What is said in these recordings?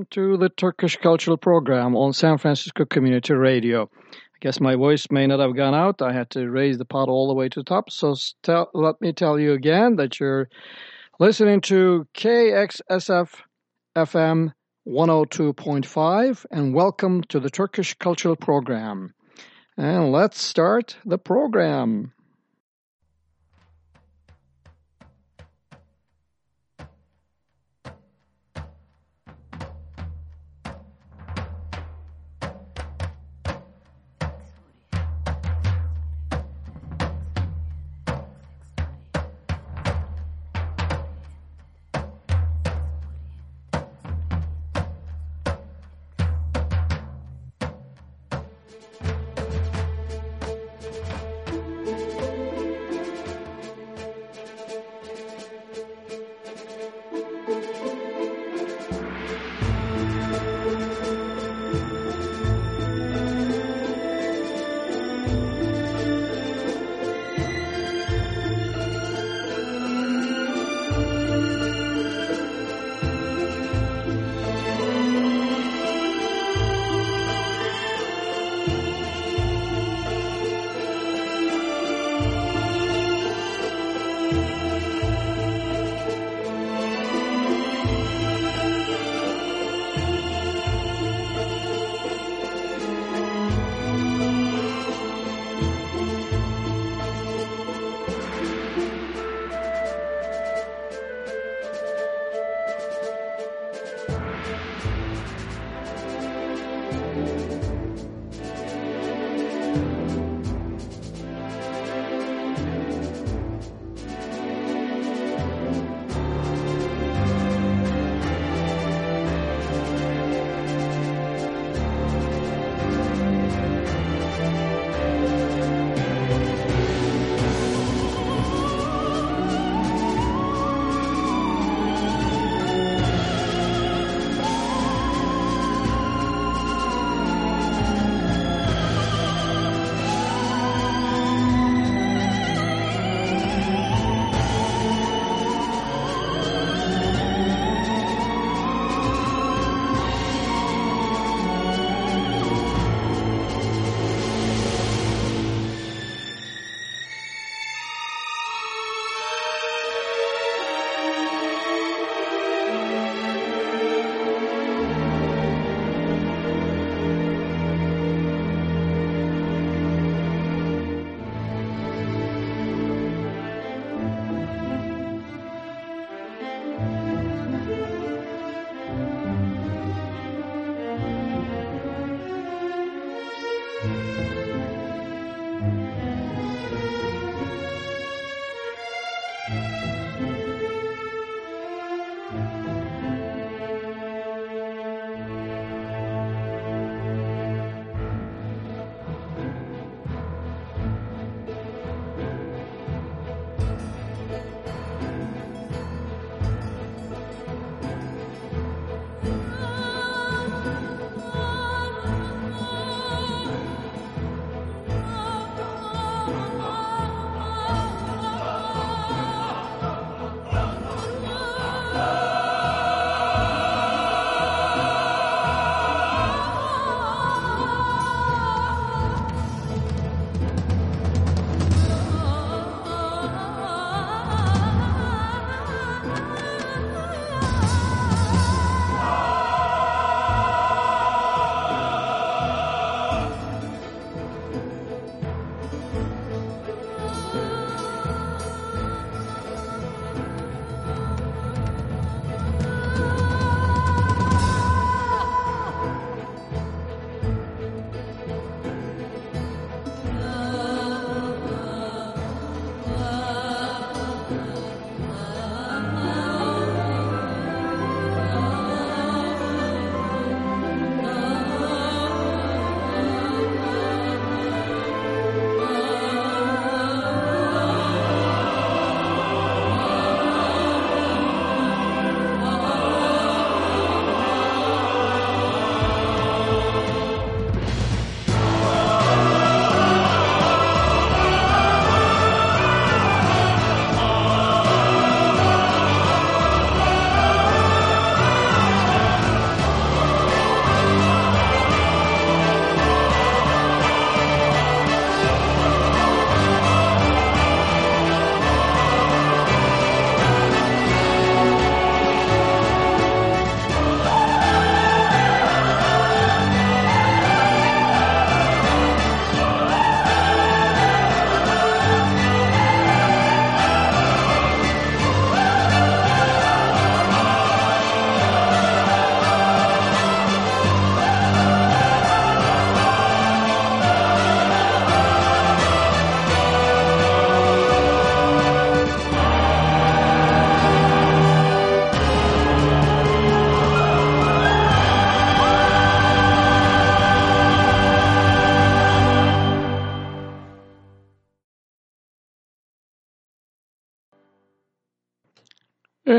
welcome to the Turkish Cultural Program on San Francisco Community Radio. I guess my voice may not have gone out. I had to raise the pot all the way to the top. So tell, let me tell you again that you're listening to KXSF FM 102.5 and welcome to the Turkish Cultural Program. And let's start the program.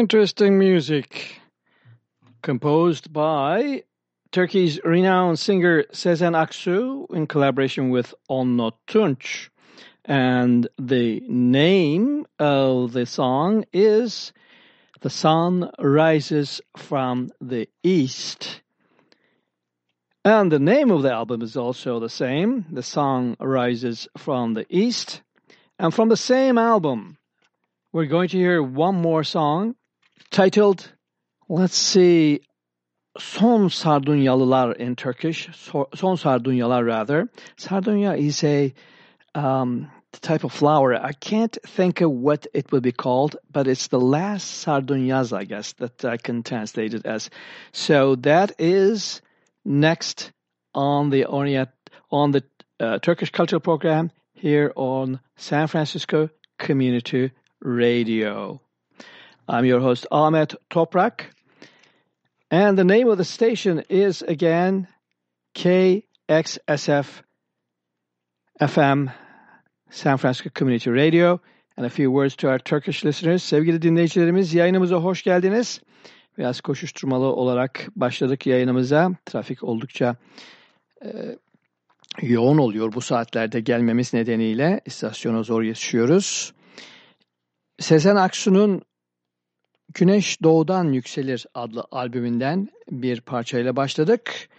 Interesting music composed by Turkey's renowned singer Sezen Aksu in collaboration with Onno Tunç. And the name of the song is The Sun Rises from the East. And the name of the album is also the same. The Sun Rises from the East. And from the same album, we're going to hear one more song titled, let's see, Son Sardunyalılar in Turkish, Son Sardunyalar rather. Sardunya is a um, type of flower. I can't think of what it would be called, but it's the last sardunyas, I guess, that I can translate it as. So that is next on the Orient, on the uh, Turkish Cultural Program here on San Francisco Community Radio. I'm your host, Ahmet Toprak. And the name of the station is again KXSF FM San Francisco Community Radio. And a few words to our Turkish listeners. Sevgili dinleyicilerimiz yayınımıza hoş geldiniz. Biraz koşuşturmalı olarak başladık yayınımıza. Trafik oldukça e, yoğun oluyor bu saatlerde gelmemiz nedeniyle. istasyona zor yetişiyoruz. Sezen Aksu'nun Güneş Doğudan Yükselir adlı albümünden bir parçayla başladık.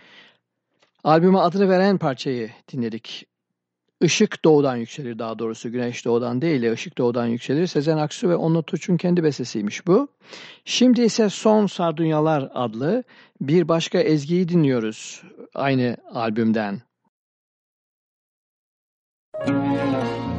Albüme adını veren parçayı dinledik. Işık Doğudan Yükselir daha doğrusu Güneş Doğudan değil de Işık Doğudan Yükselir. Sezen Aksu ve Onur Tuç'un kendi bestesiymiş bu. Şimdi ise Son Sardunyalar adlı bir başka ezgiyi dinliyoruz aynı albümden. Müzik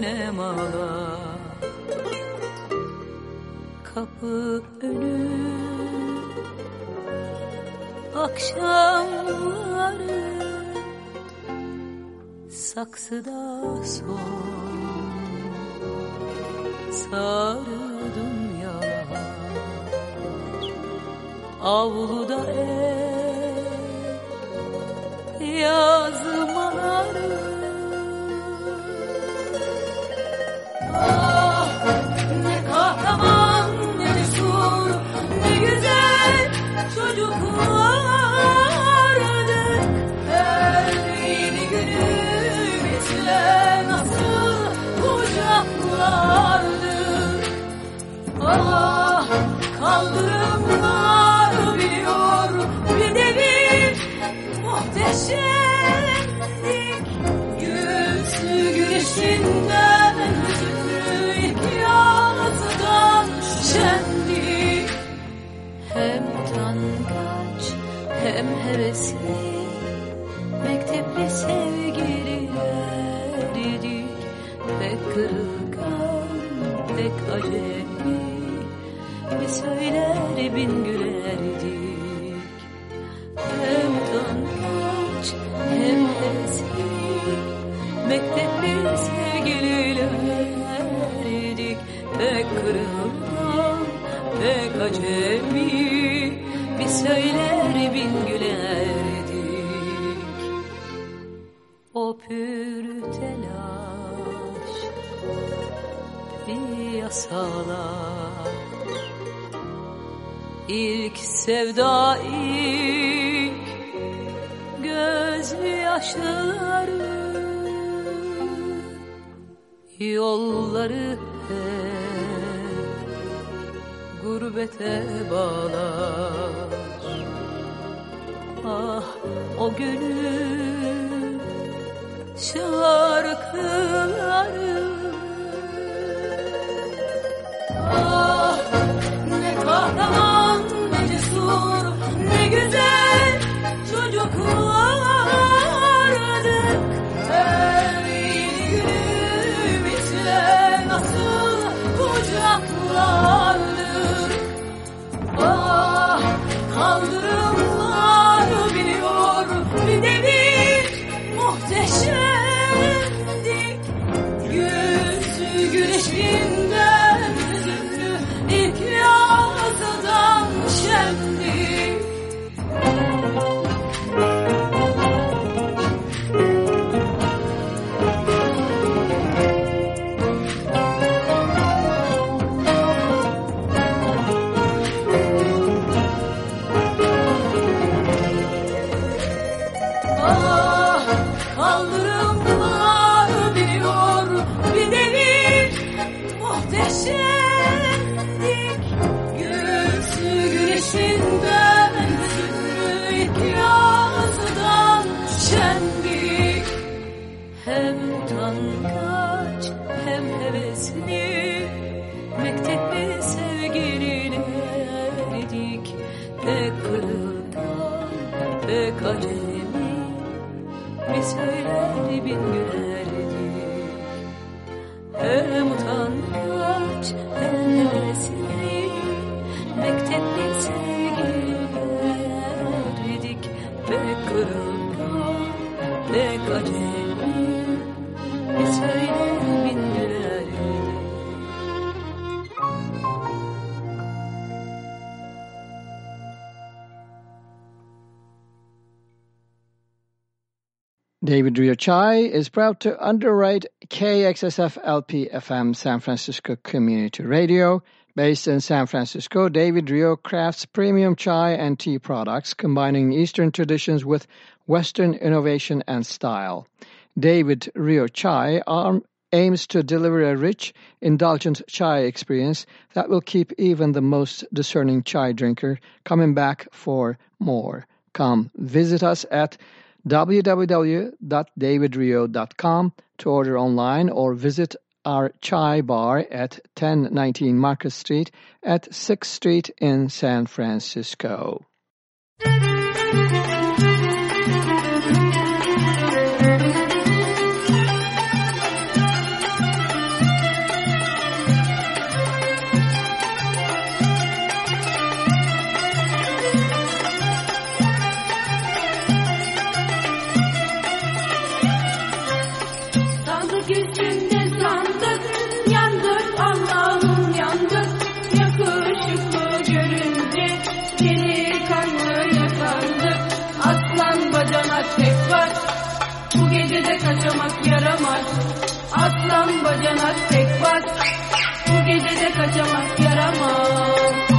sinemalar Kapı önü. Akşamları Saksıda son. Sarı dünyalar Avluda ev Yazmaları Ah kaldırımlar biliyor bir devir muhteşemdik Yüzlü güneşinden hüzünlü ilk yansıdan şenlik. Hem tangaç hem hevesli mektepli sevgililerdik Pek kırılgan pek bir söyler bin gülerdik sevdai göz yaşları yolları hep gurbete bağlar. Ah o günün şarkıları Chai is proud to underwrite KXSF LP FM San Francisco Community Radio. Based in San Francisco, David Rio crafts premium chai and tea products, combining Eastern traditions with Western innovation and style. David Rio Chai aims to deliver a rich, indulgent chai experience that will keep even the most discerning chai drinker coming back for more. Come visit us at www.davidrio.com to order online or visit our chai bar at 1019 Market Street at 6th Street in San Francisco. Yaramaz. Aslan bacanak tek var bu gecede kaçamak yaramaz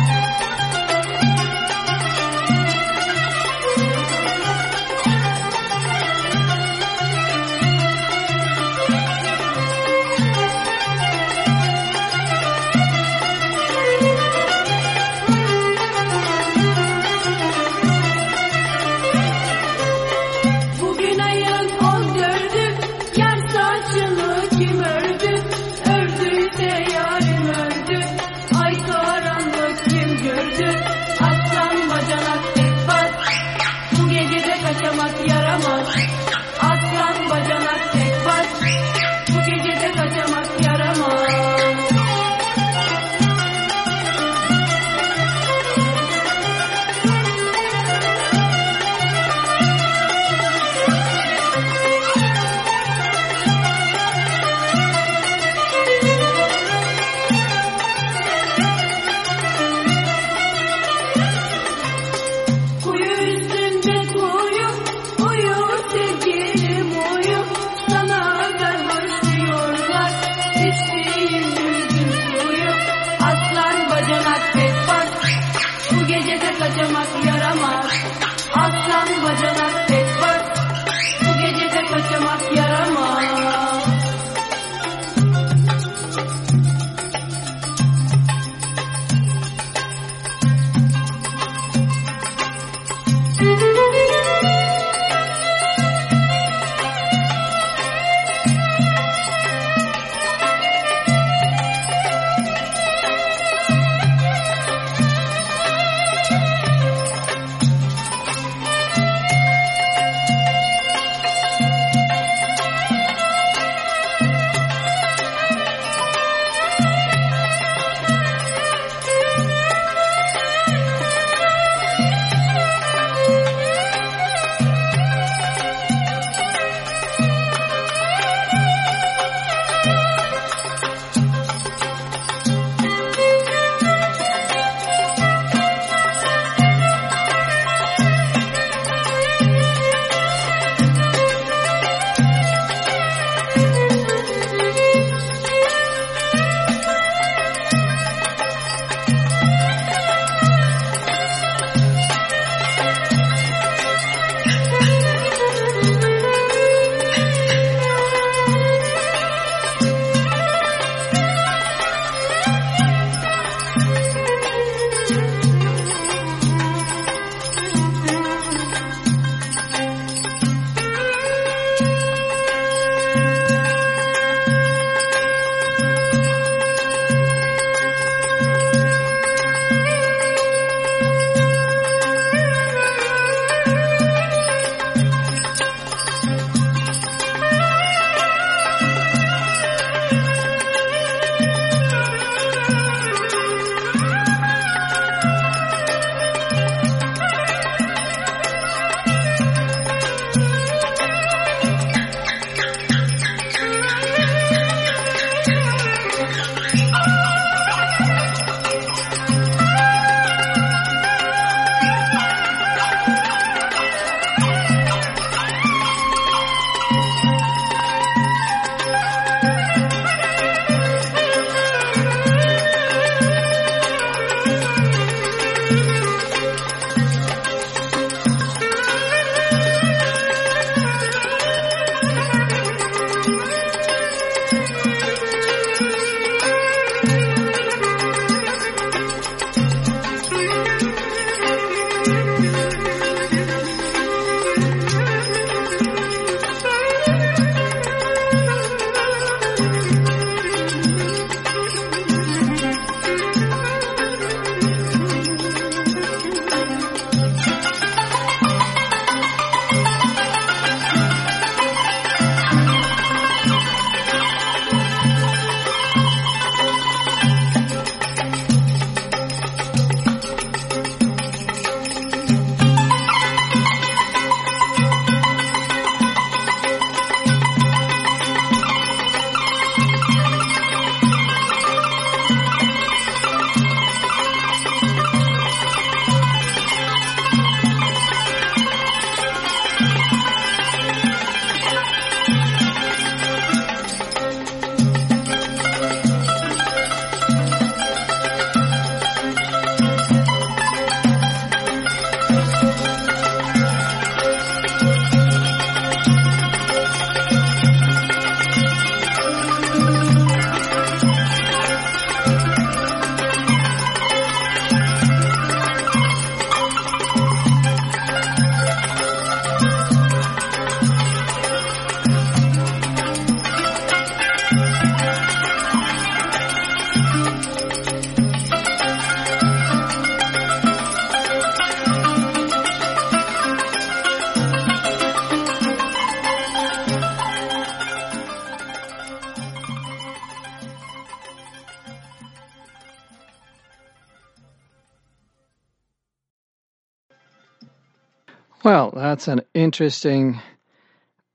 that's an interesting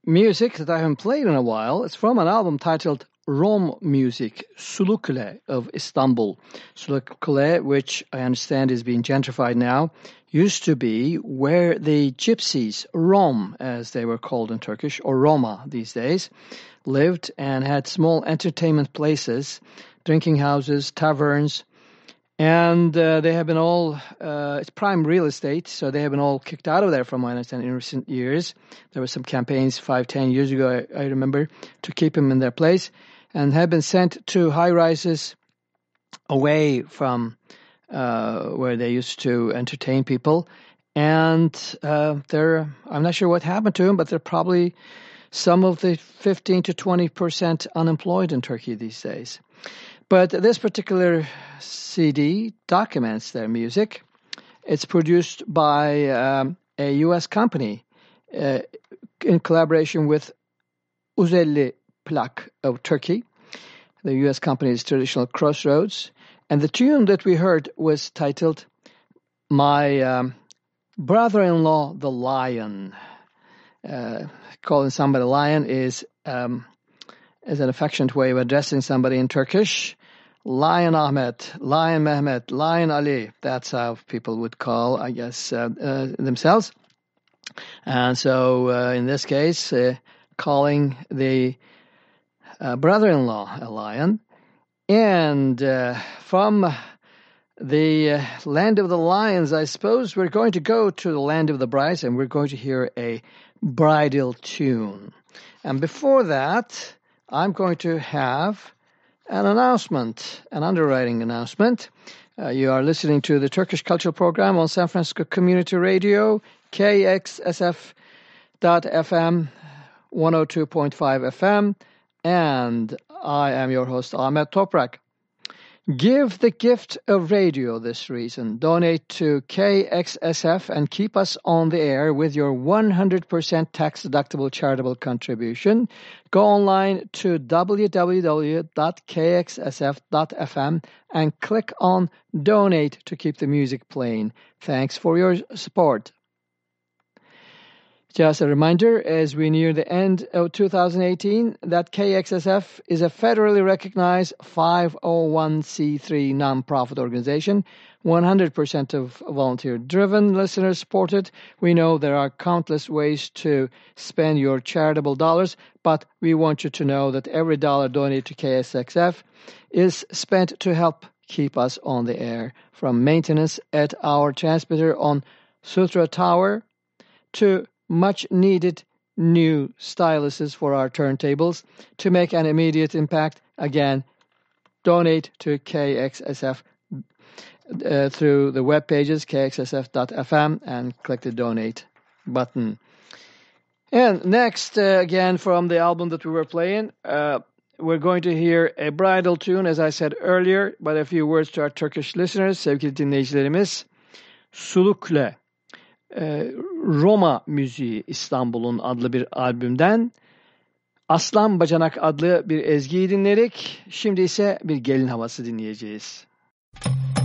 music that I haven't played in a while. It's from an album titled Rom Music, Sulukule of Istanbul. Sulukule, which I understand is being gentrified now, used to be where the gypsies, Rom as they were called in Turkish, or Roma these days, lived and had small entertainment places, drinking houses, taverns, and uh, they have been all uh, it's prime real estate, so they have been all kicked out of there, from my understanding, in recent years. There were some campaigns five, ten years ago, I, I remember, to keep them in their place, and have been sent to high rises away from uh, where they used to entertain people. And uh, they're I'm not sure what happened to them, but they're probably some of the 15 to 20 percent unemployed in Turkey these days. But this particular CD documents their music. It's produced by um, a U.S. company uh, in collaboration with Uzelli Plak of Turkey. The U.S. company is Traditional Crossroads. And the tune that we heard was titled My um, Brother-in-Law the Lion. Uh, calling somebody lion is um, is an affectionate way of addressing somebody in Turkish. Lion Ahmet, Lion Mehmet, Lion Ali. That's how people would call, I guess, uh, uh, themselves. And so, uh, in this case, uh, calling the uh, brother-in-law a lion. And uh, from the land of the lions, I suppose we're going to go to the land of the brides, and we're going to hear a bridal tune. And before that, I'm going to have an announcement, an underwriting announcement. Uh, you are listening to the Turkish Cultural Program on San Francisco Community Radio, KXSF.FM, 102.5 FM, and I am your host, Ahmet Toprak. Give the gift of radio this reason. Donate to KXSF and keep us on the air with your 100% tax-deductible charitable contribution. Go online to www.kxsf.fm and click on Donate to keep the music playing. Thanks for your support. Just a reminder, as we near the end of 2018, that KXSF is a federally recognized 501c3 nonprofit organization, 100% of volunteer-driven, listener-supported. We know there are countless ways to spend your charitable dollars, but we want you to know that every dollar donated to KXSF is spent to help keep us on the air, from maintenance at our transmitter on Sutro Tower to much needed new styluses for our turntables. To make an immediate impact, again, donate to KXSF uh, through the web pages kxsf.fm and click the donate button. And next, uh, again from the album that we were playing, uh, we're going to hear a bridal tune, as I said earlier, but a few words to our Turkish listeners, sevgili dinleyicilerimiz. Sulukule, e, Roma Müziği İstanbul'un adlı bir albümden Aslan Bacanak adlı bir ezgiyi dinledik. Şimdi ise bir gelin havası dinleyeceğiz. yok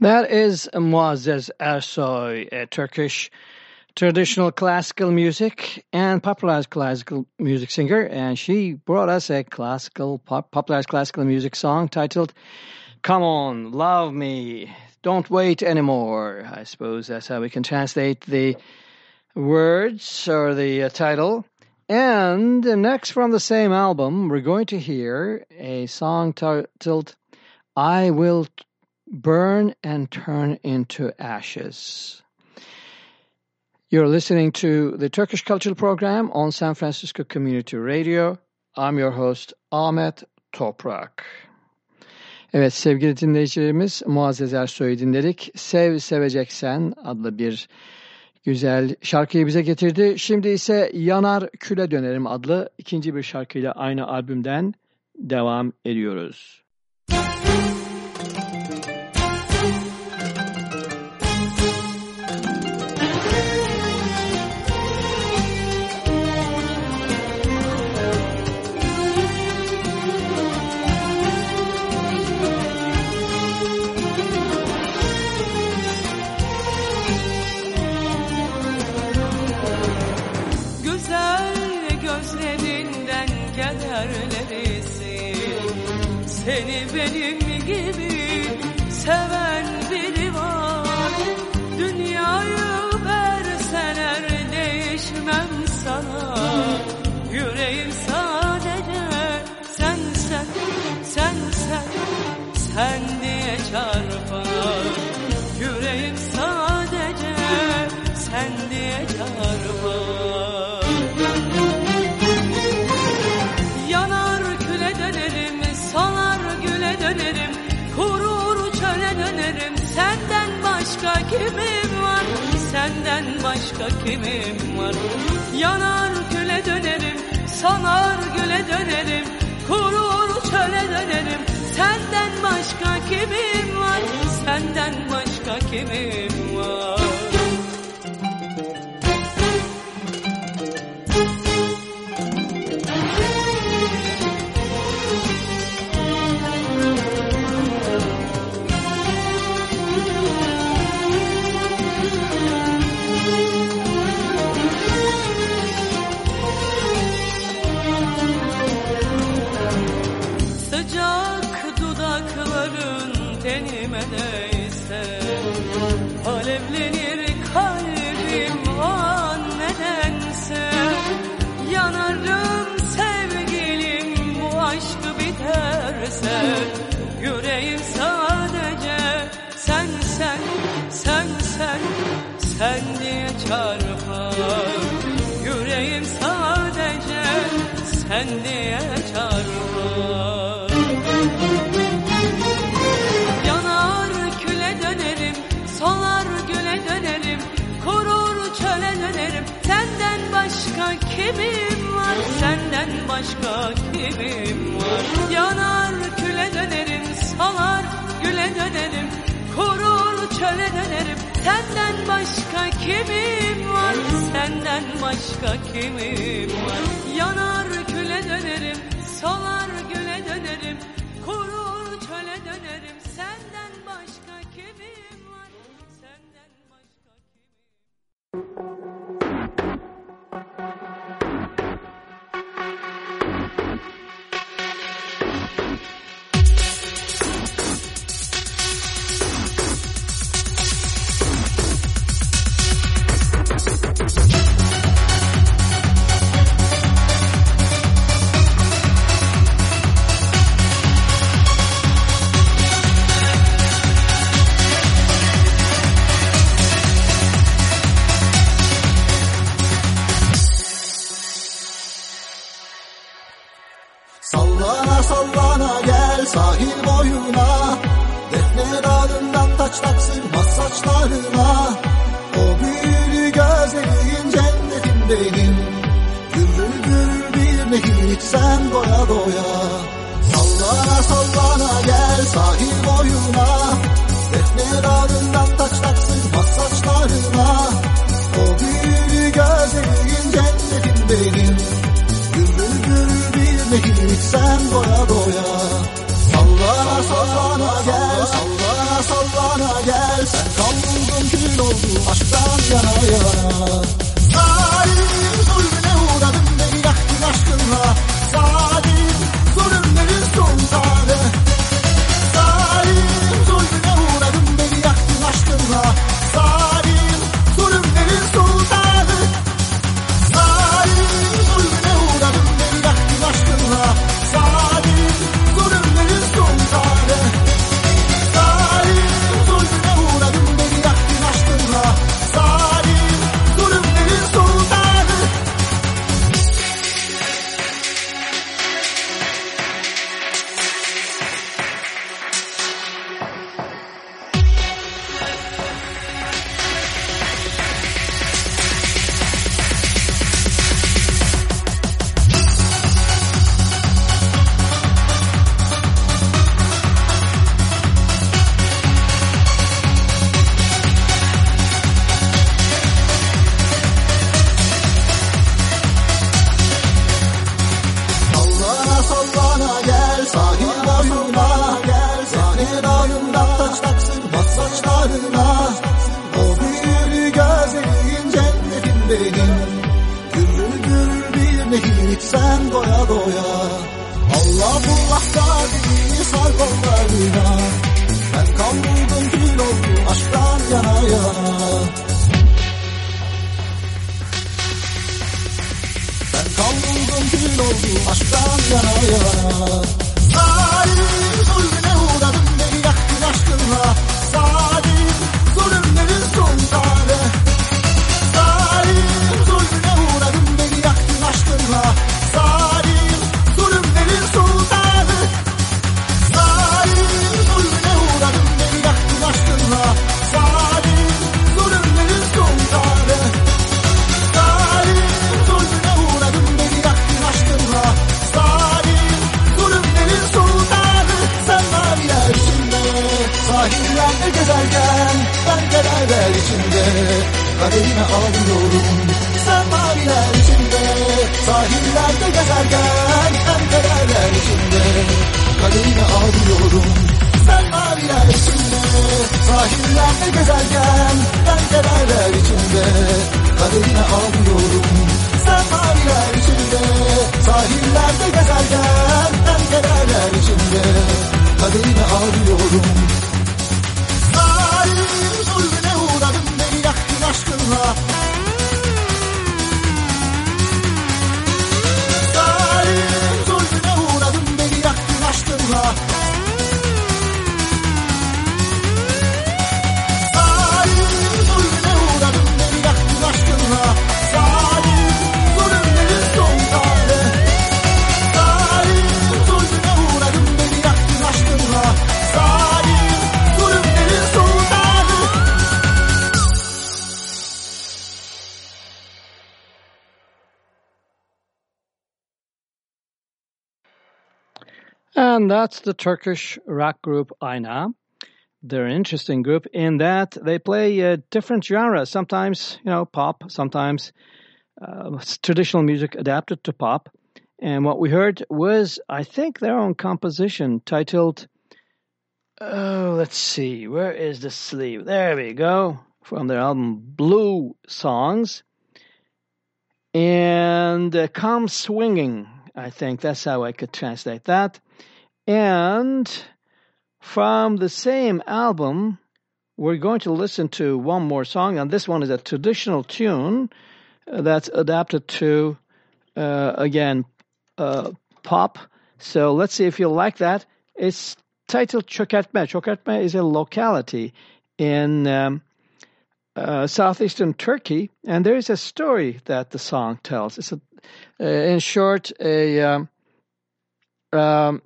That is Muazzez Ersoy, a Turkish traditional classical music and popularized classical music singer, and she brought us a classical, pop, popularized classical music song titled "Come On, Love Me, Don't Wait Anymore." I suppose that's how we can translate the words or the uh, title. And next from the same album, we're going to hear a song titled "I Will." Burn and turn into ashes. You're listening to the Turkish Cultural Program on San Francisco Community Radio. I'm your host Ahmet Toprak. Evet sevgili dinleyicilerimiz Muazzez Ersoy'u dinledik. Sev Seveceksen adlı bir güzel şarkıyı bize getirdi. Şimdi ise Yanar Küle Dönerim adlı ikinci bir şarkıyla aynı albümden devam ediyoruz. Başka kimim var. Yanar güle dönerim Sonar güle dönerim Kurur çöle dönerim. Senden başka kimim var? Senden başka kimim var başka kimim var? Yanar küle dönerim, solar güle dönerim Kurur çöle dönerim. Senden başka kimim var? Senden başka kimim var? Yanar küle dönerim Solar güle dönerim Kurur çöle dönerim. Senden başka kimim that's the Turkish rock group Ayna. They're an interesting group in that they play uh, different genres. Sometimes, you know, pop, sometimes uh, traditional music adapted to pop. And what we heard was, I think, their own composition titled, oh, let's see, where is the sleeve? There we go, from their album Blue Songs. And uh, Come Swinging, I think that's how I could translate that. And from the same album, we're going to listen to one more song, and this one is a traditional tune uh, that's adapted to, uh, again, uh, pop. So let's see if you like that. It's titled Çökertme. Çökertme is a locality in um, uh, southeastern Turkey, and there is a story that the song tells. It's a, uh, in short, a um, um,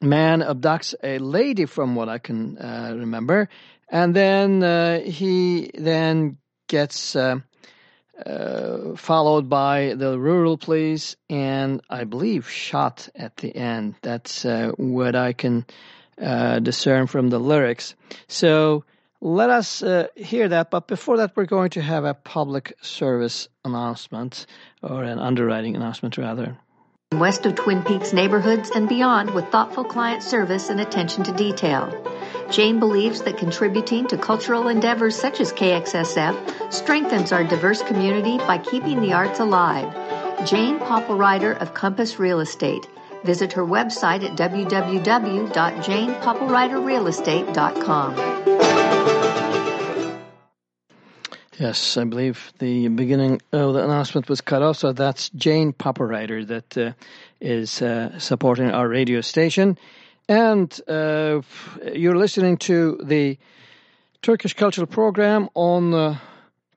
man abducts a lady, from what I can uh, remember, and then uh, he then gets uh, uh, followed by the rural police, and I believe shot at the end. That's uh, what I can uh, discern from the lyrics. So let us hear that. But before that, we're going to have a public service announcement, or an underwriting announcement, rather. West of Twin Peaks neighborhoods and beyond with thoughtful client service and attention to detail. Jane believes that contributing to cultural endeavors such as KXSF strengthens our diverse community by keeping the arts alive. Jane Popplewriter of Compass Real Estate. Visit her website at www.janepopplewriterrealestate.com. Yes, I believe the beginning of the announcement was cut off, so that's Jane Popplewriter that uh, is uh, supporting our radio station. And uh, you're listening to the Turkish Cultural Program on uh,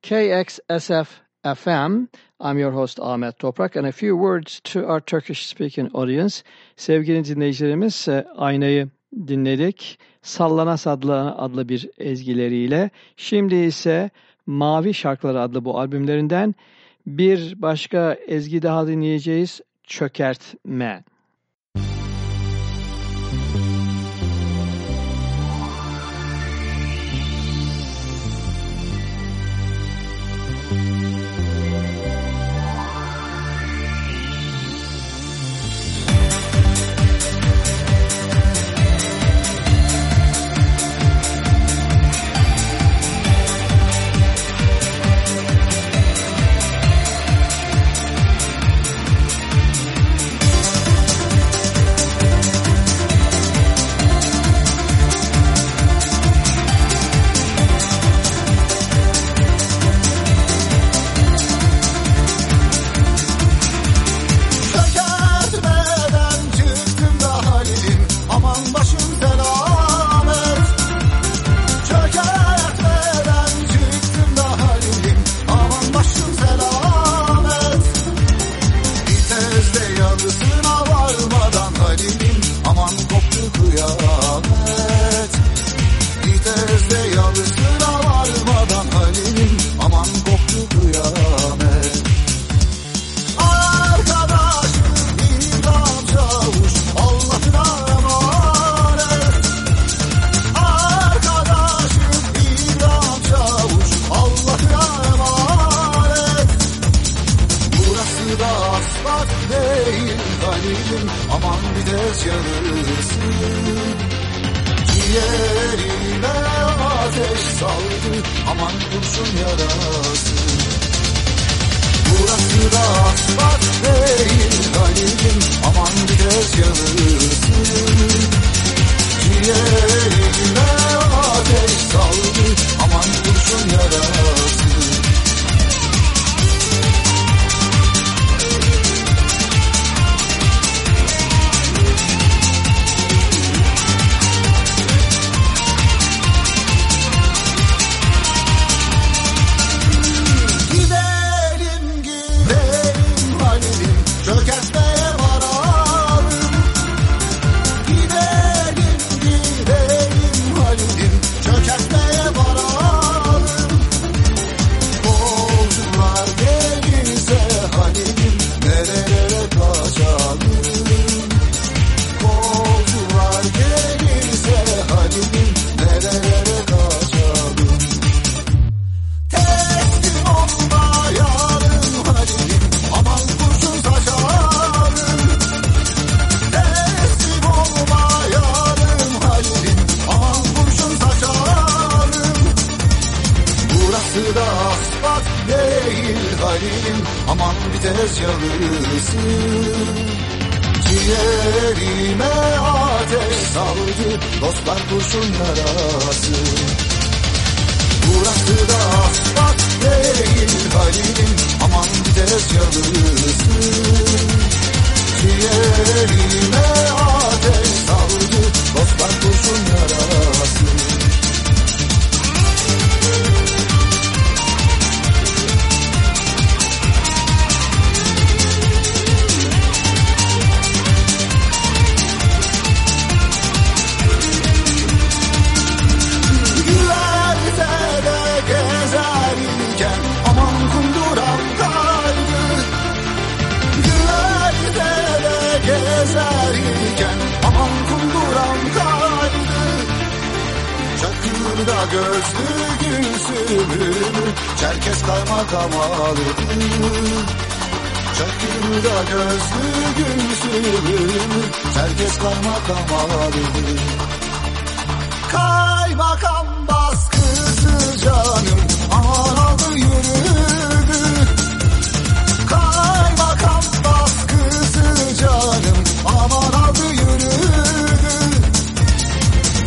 KXSF FM. I'm your host Ahmet Toprak and a few words to our Turkish speaking audience. Sevgili dinleyicilerimiz aynayı dinledik. Sallana adlı bir ezgileriyle. Şimdi ise Mavi Şarkıları adlı bu albümlerinden bir başka ezgi daha dinleyeceğiz. Çökertme. Gözlü gülsümü Çerkes kaymakam aldı Kaymakam baskısı canım Aman aldı yürüdü. Kaymakam baskısı canım Aman aldı yürüdü.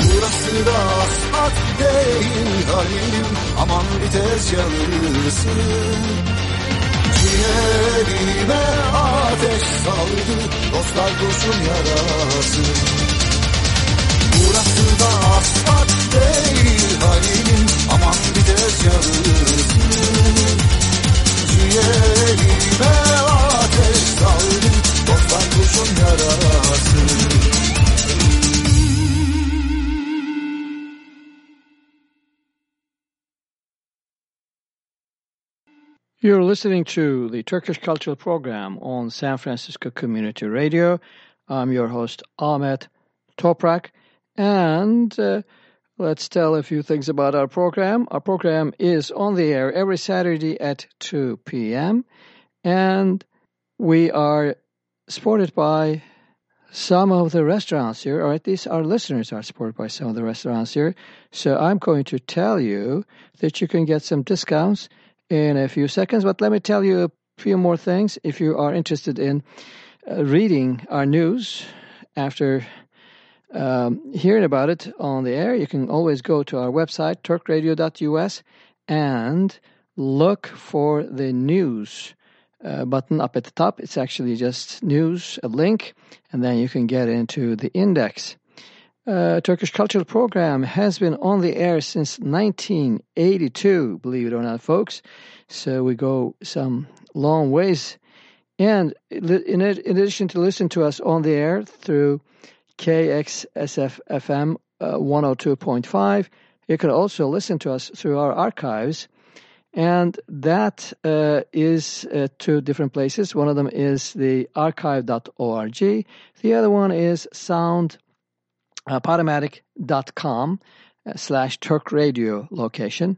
Burası da asfalt değil halim Aman vites yanırsın Ciğerime ateş saldı Dostlar kurşun yarası. Burası da asfalt değil halim Aman vites yanırsın Ciğerime ateş saldı Dostlar kurşun yarası You're listening to the Turkish Cultural Program on San Francisco Community Radio. I'm your host, Ahmet Toprak. And uh, let's tell a few things about our program. Our program is on the air every Saturday at 2 p.m. And we are supported by some of the restaurants here, or at least our listeners are supported by some of the restaurants here. So I'm going to tell you that you can get some discounts in a few seconds. But let me tell you a few more things. If you are interested in uh, reading our news after um, hearing about it on the air, you can always go to our website, turkradio.us, and look for the news uh, button up at the top. It's actually just news, a link, and then you can get into the index. Uh, Turkish Cultural Program has been on the air since 1982, believe it or not, folks. So we go some long ways. And in, addition to listen to us on the air through KXSF-FM uh, 102.5, you can also listen to us through our archives. And that uh, is uh, two different places. One of them is the archive.org. The other one is sound uh, podomatic.com uh, slash Turk Radio location.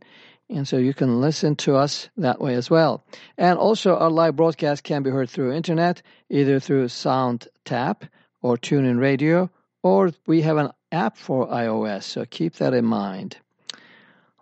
And so you can listen to us that way as well. And also our live broadcast can be heard through internet, either through Sound Tap or TuneIn Radio, or we have an app for iOS, so keep that in mind.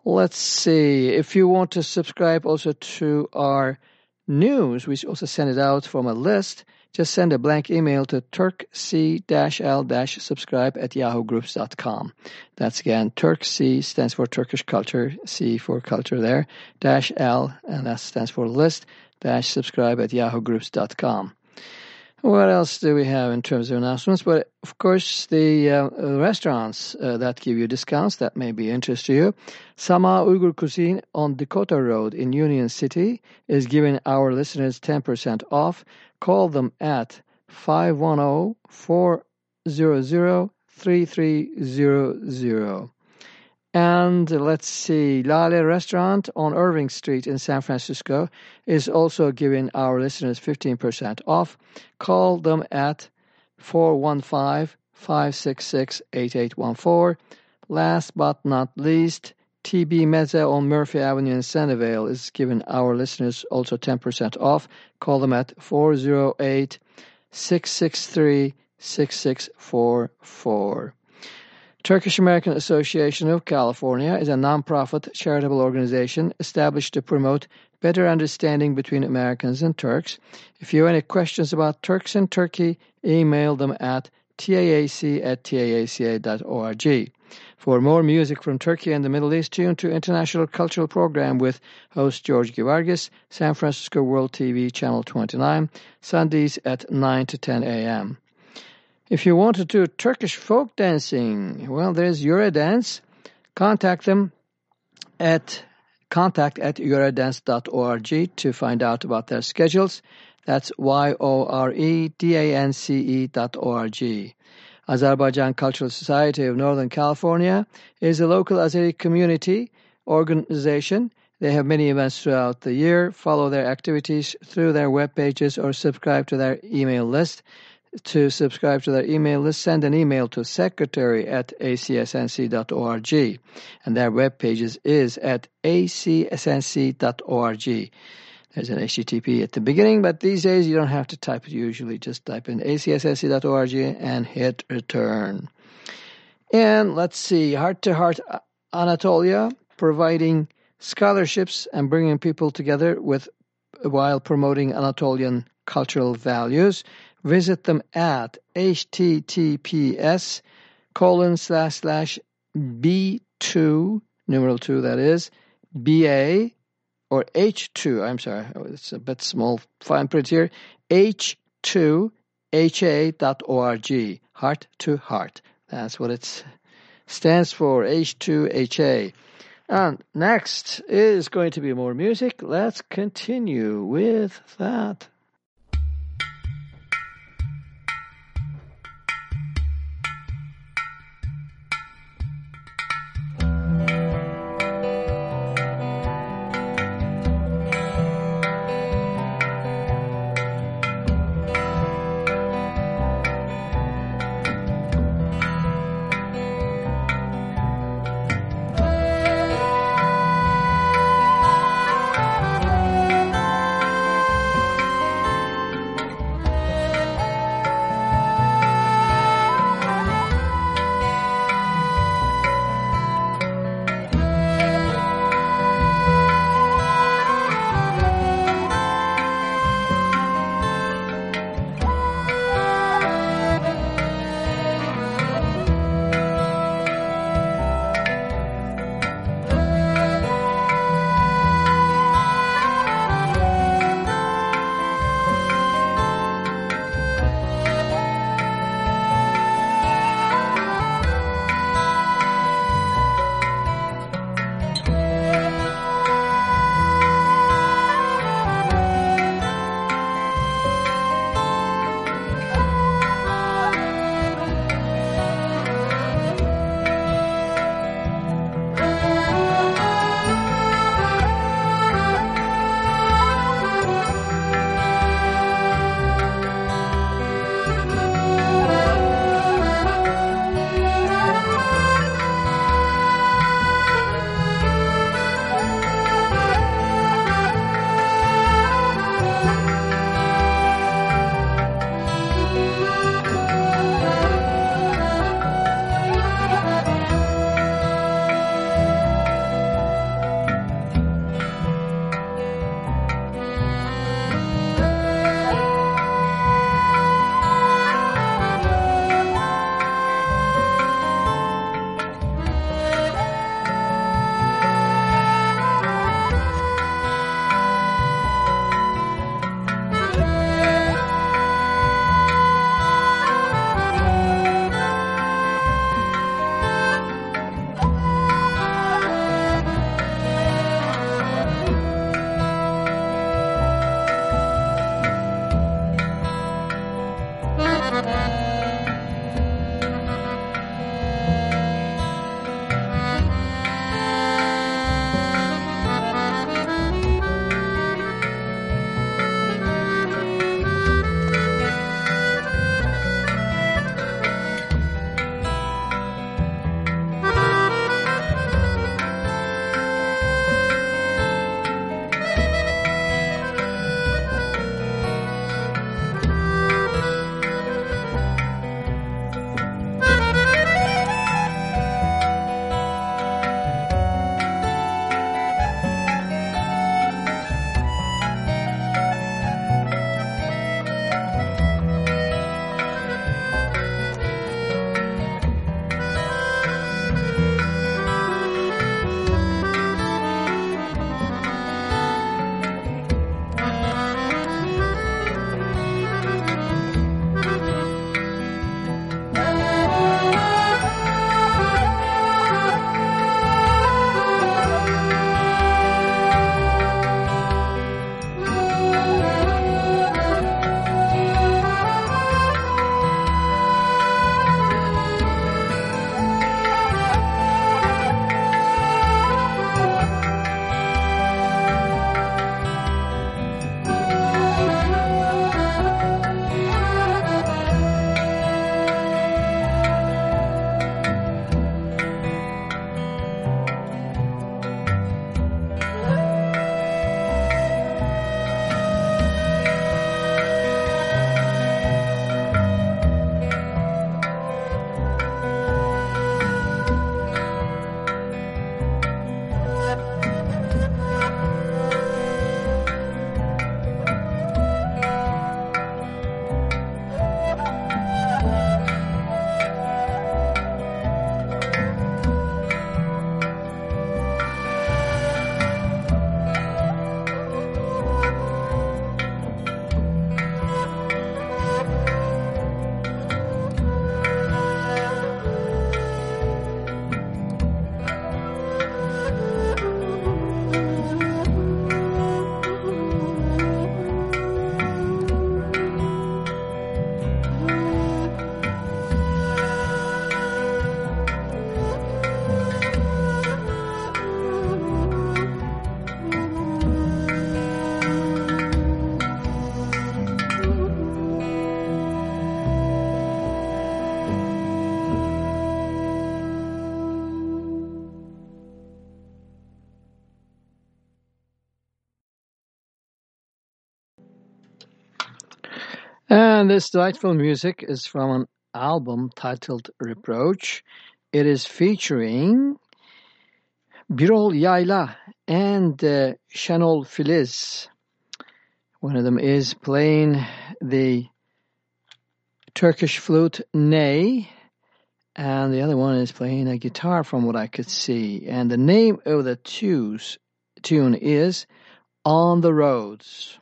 Let's see. If you want to subscribe also to our news, we also send it out from a list just send a blank email to turkc-l-subscribe at yahoogroups.com. That's again, turkc stands for Turkish culture, C for culture there, dash L, and that stands for list, dash subscribe at yahoogroups.com. What else do we have in terms of announcements? But of course, the uh, restaurants uh, that give you discounts that may be interest to you. Sama Uyghur Cuisine on Dakota Road in Union City is giving our listeners 10% off. Call them at 510 400 3300. And let's see, Lale Restaurant on Irving Street in San Francisco is also giving our listeners 15% off. Call them at 415 566 8814. Last but not least, TB Meze on Murphy Avenue in Sunnyvale is giving our listeners also 10% off. Call them at 408 663 6644. Turkish American Association of California is a nonprofit charitable organization established to promote better understanding between Americans and Turks. If you have any questions about Turks and Turkey, email them at taac at taaca.org. For more music from Turkey and the Middle East, tune to International Cultural Program with host George Givargis, San Francisco World TV, Channel 29, Sundays at 9 to 10 a.m. If you want to do Turkish folk dancing, well, there's Yoredance. Contact them at contact at yoredance.org to find out about their schedules. That's Y-O-R-E-D-A-N-C-E dot O-R-G. Azerbaijan Cultural Society of Northern California is a local Azeri community organization. They have many events throughout the year. Follow their activities through their web pages or subscribe to their email list. to subscribe to their email list, send an email to secretary at acsnc.org. And their web pages is at acsnc.org. There's an HTTP at the beginning, but these days you don't have to type it usually. Just type in acsnc.org and hit return. And let's see, Heart to Heart Anatolia, providing scholarships and bringing people together with while promoting Anatolian cultural values. Visit them at https colon slash slash b2 numeral 2 that is ba or h2 i'm sorry oh, it's a bit small fine print here. H2ha.org heart to heart. That's what it stands for h2ha and next is going to be more music. Let's continue with that And this delightful music is from an album titled Reproach. It is featuring Birol Yayla and uh, Şenol Filiz. One of them is playing the Turkish flute ney, and the other one is playing a guitar from what I could see. And the name of the tunes, tune is On the Roads.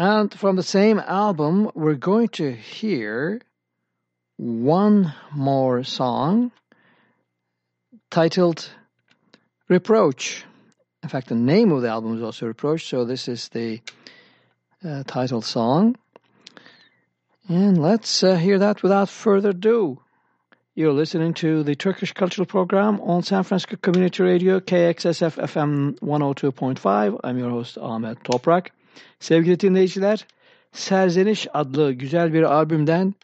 And from the same album, we're going to hear one more song titled Reproach. In fact, the name of the album is also Reproach, so this is the uh, title song. And let's uh, hear that without further ado. You're listening to the Turkish Cultural Program on San Francisco Community Radio, KXSF FM 102.5. I'm your host Ahmet Toprak. Sevgili dinleyiciler, Serzeniş adlı güzel bir albümden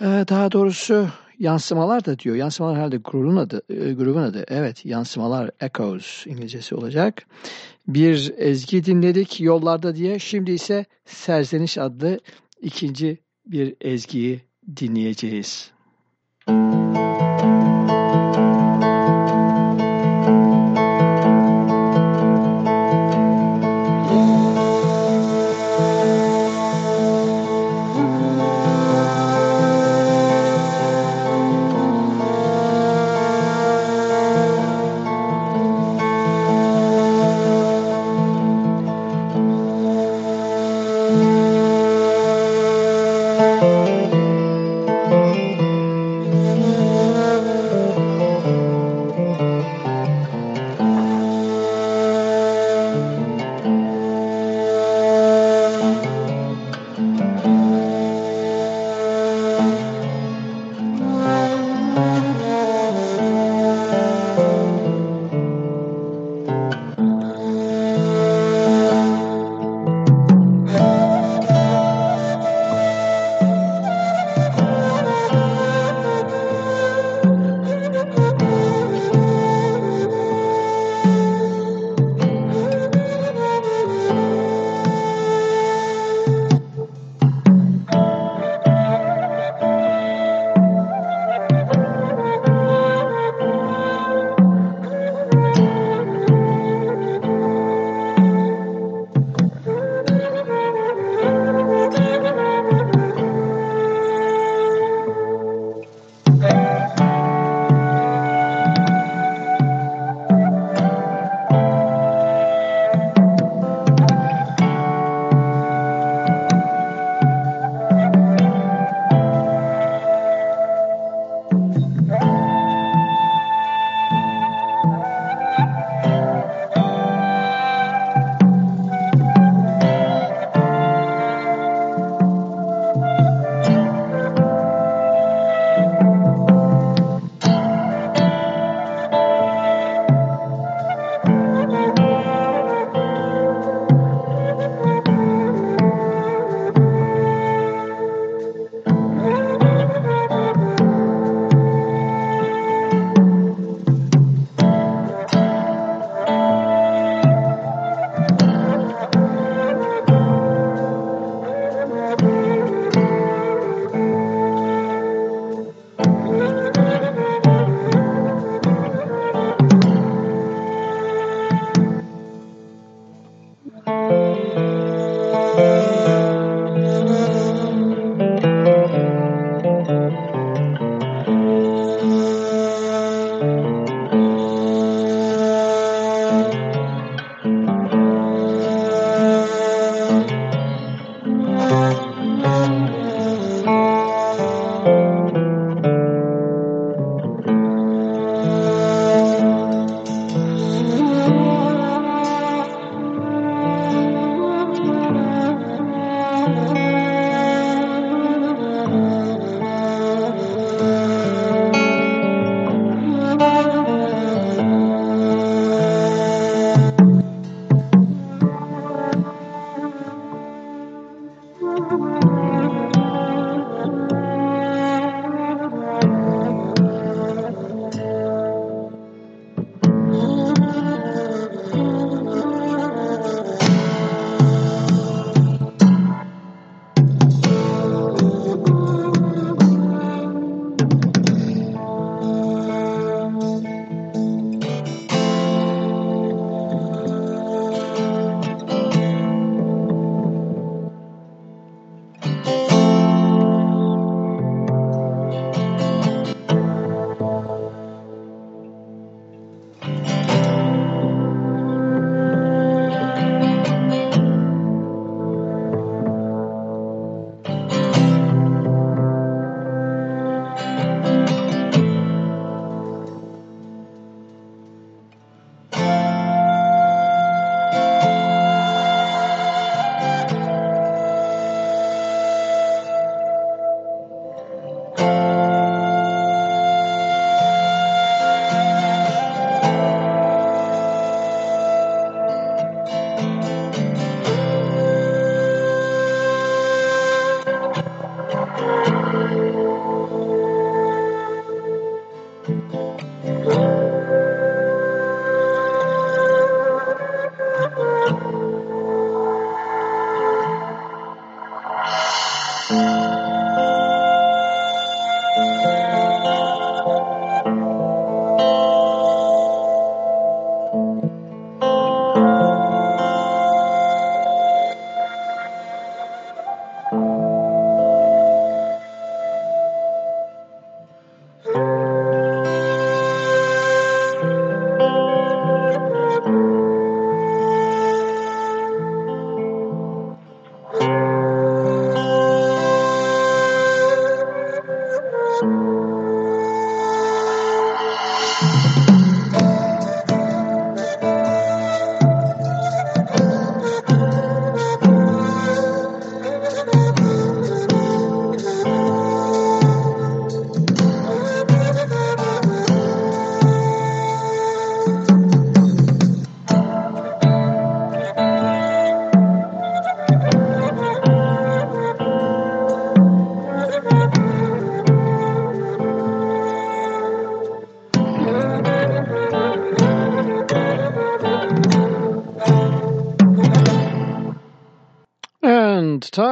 e, daha doğrusu Yansımalar da diyor. Yansımalar herhalde grubun adı, e, grubun adı. Evet, Yansımalar Echoes İngilizcesi olacak. Bir ezgi dinledik yollarda diye. Şimdi ise Serzeniş adlı ikinci bir ezgiyi dinleyeceğiz.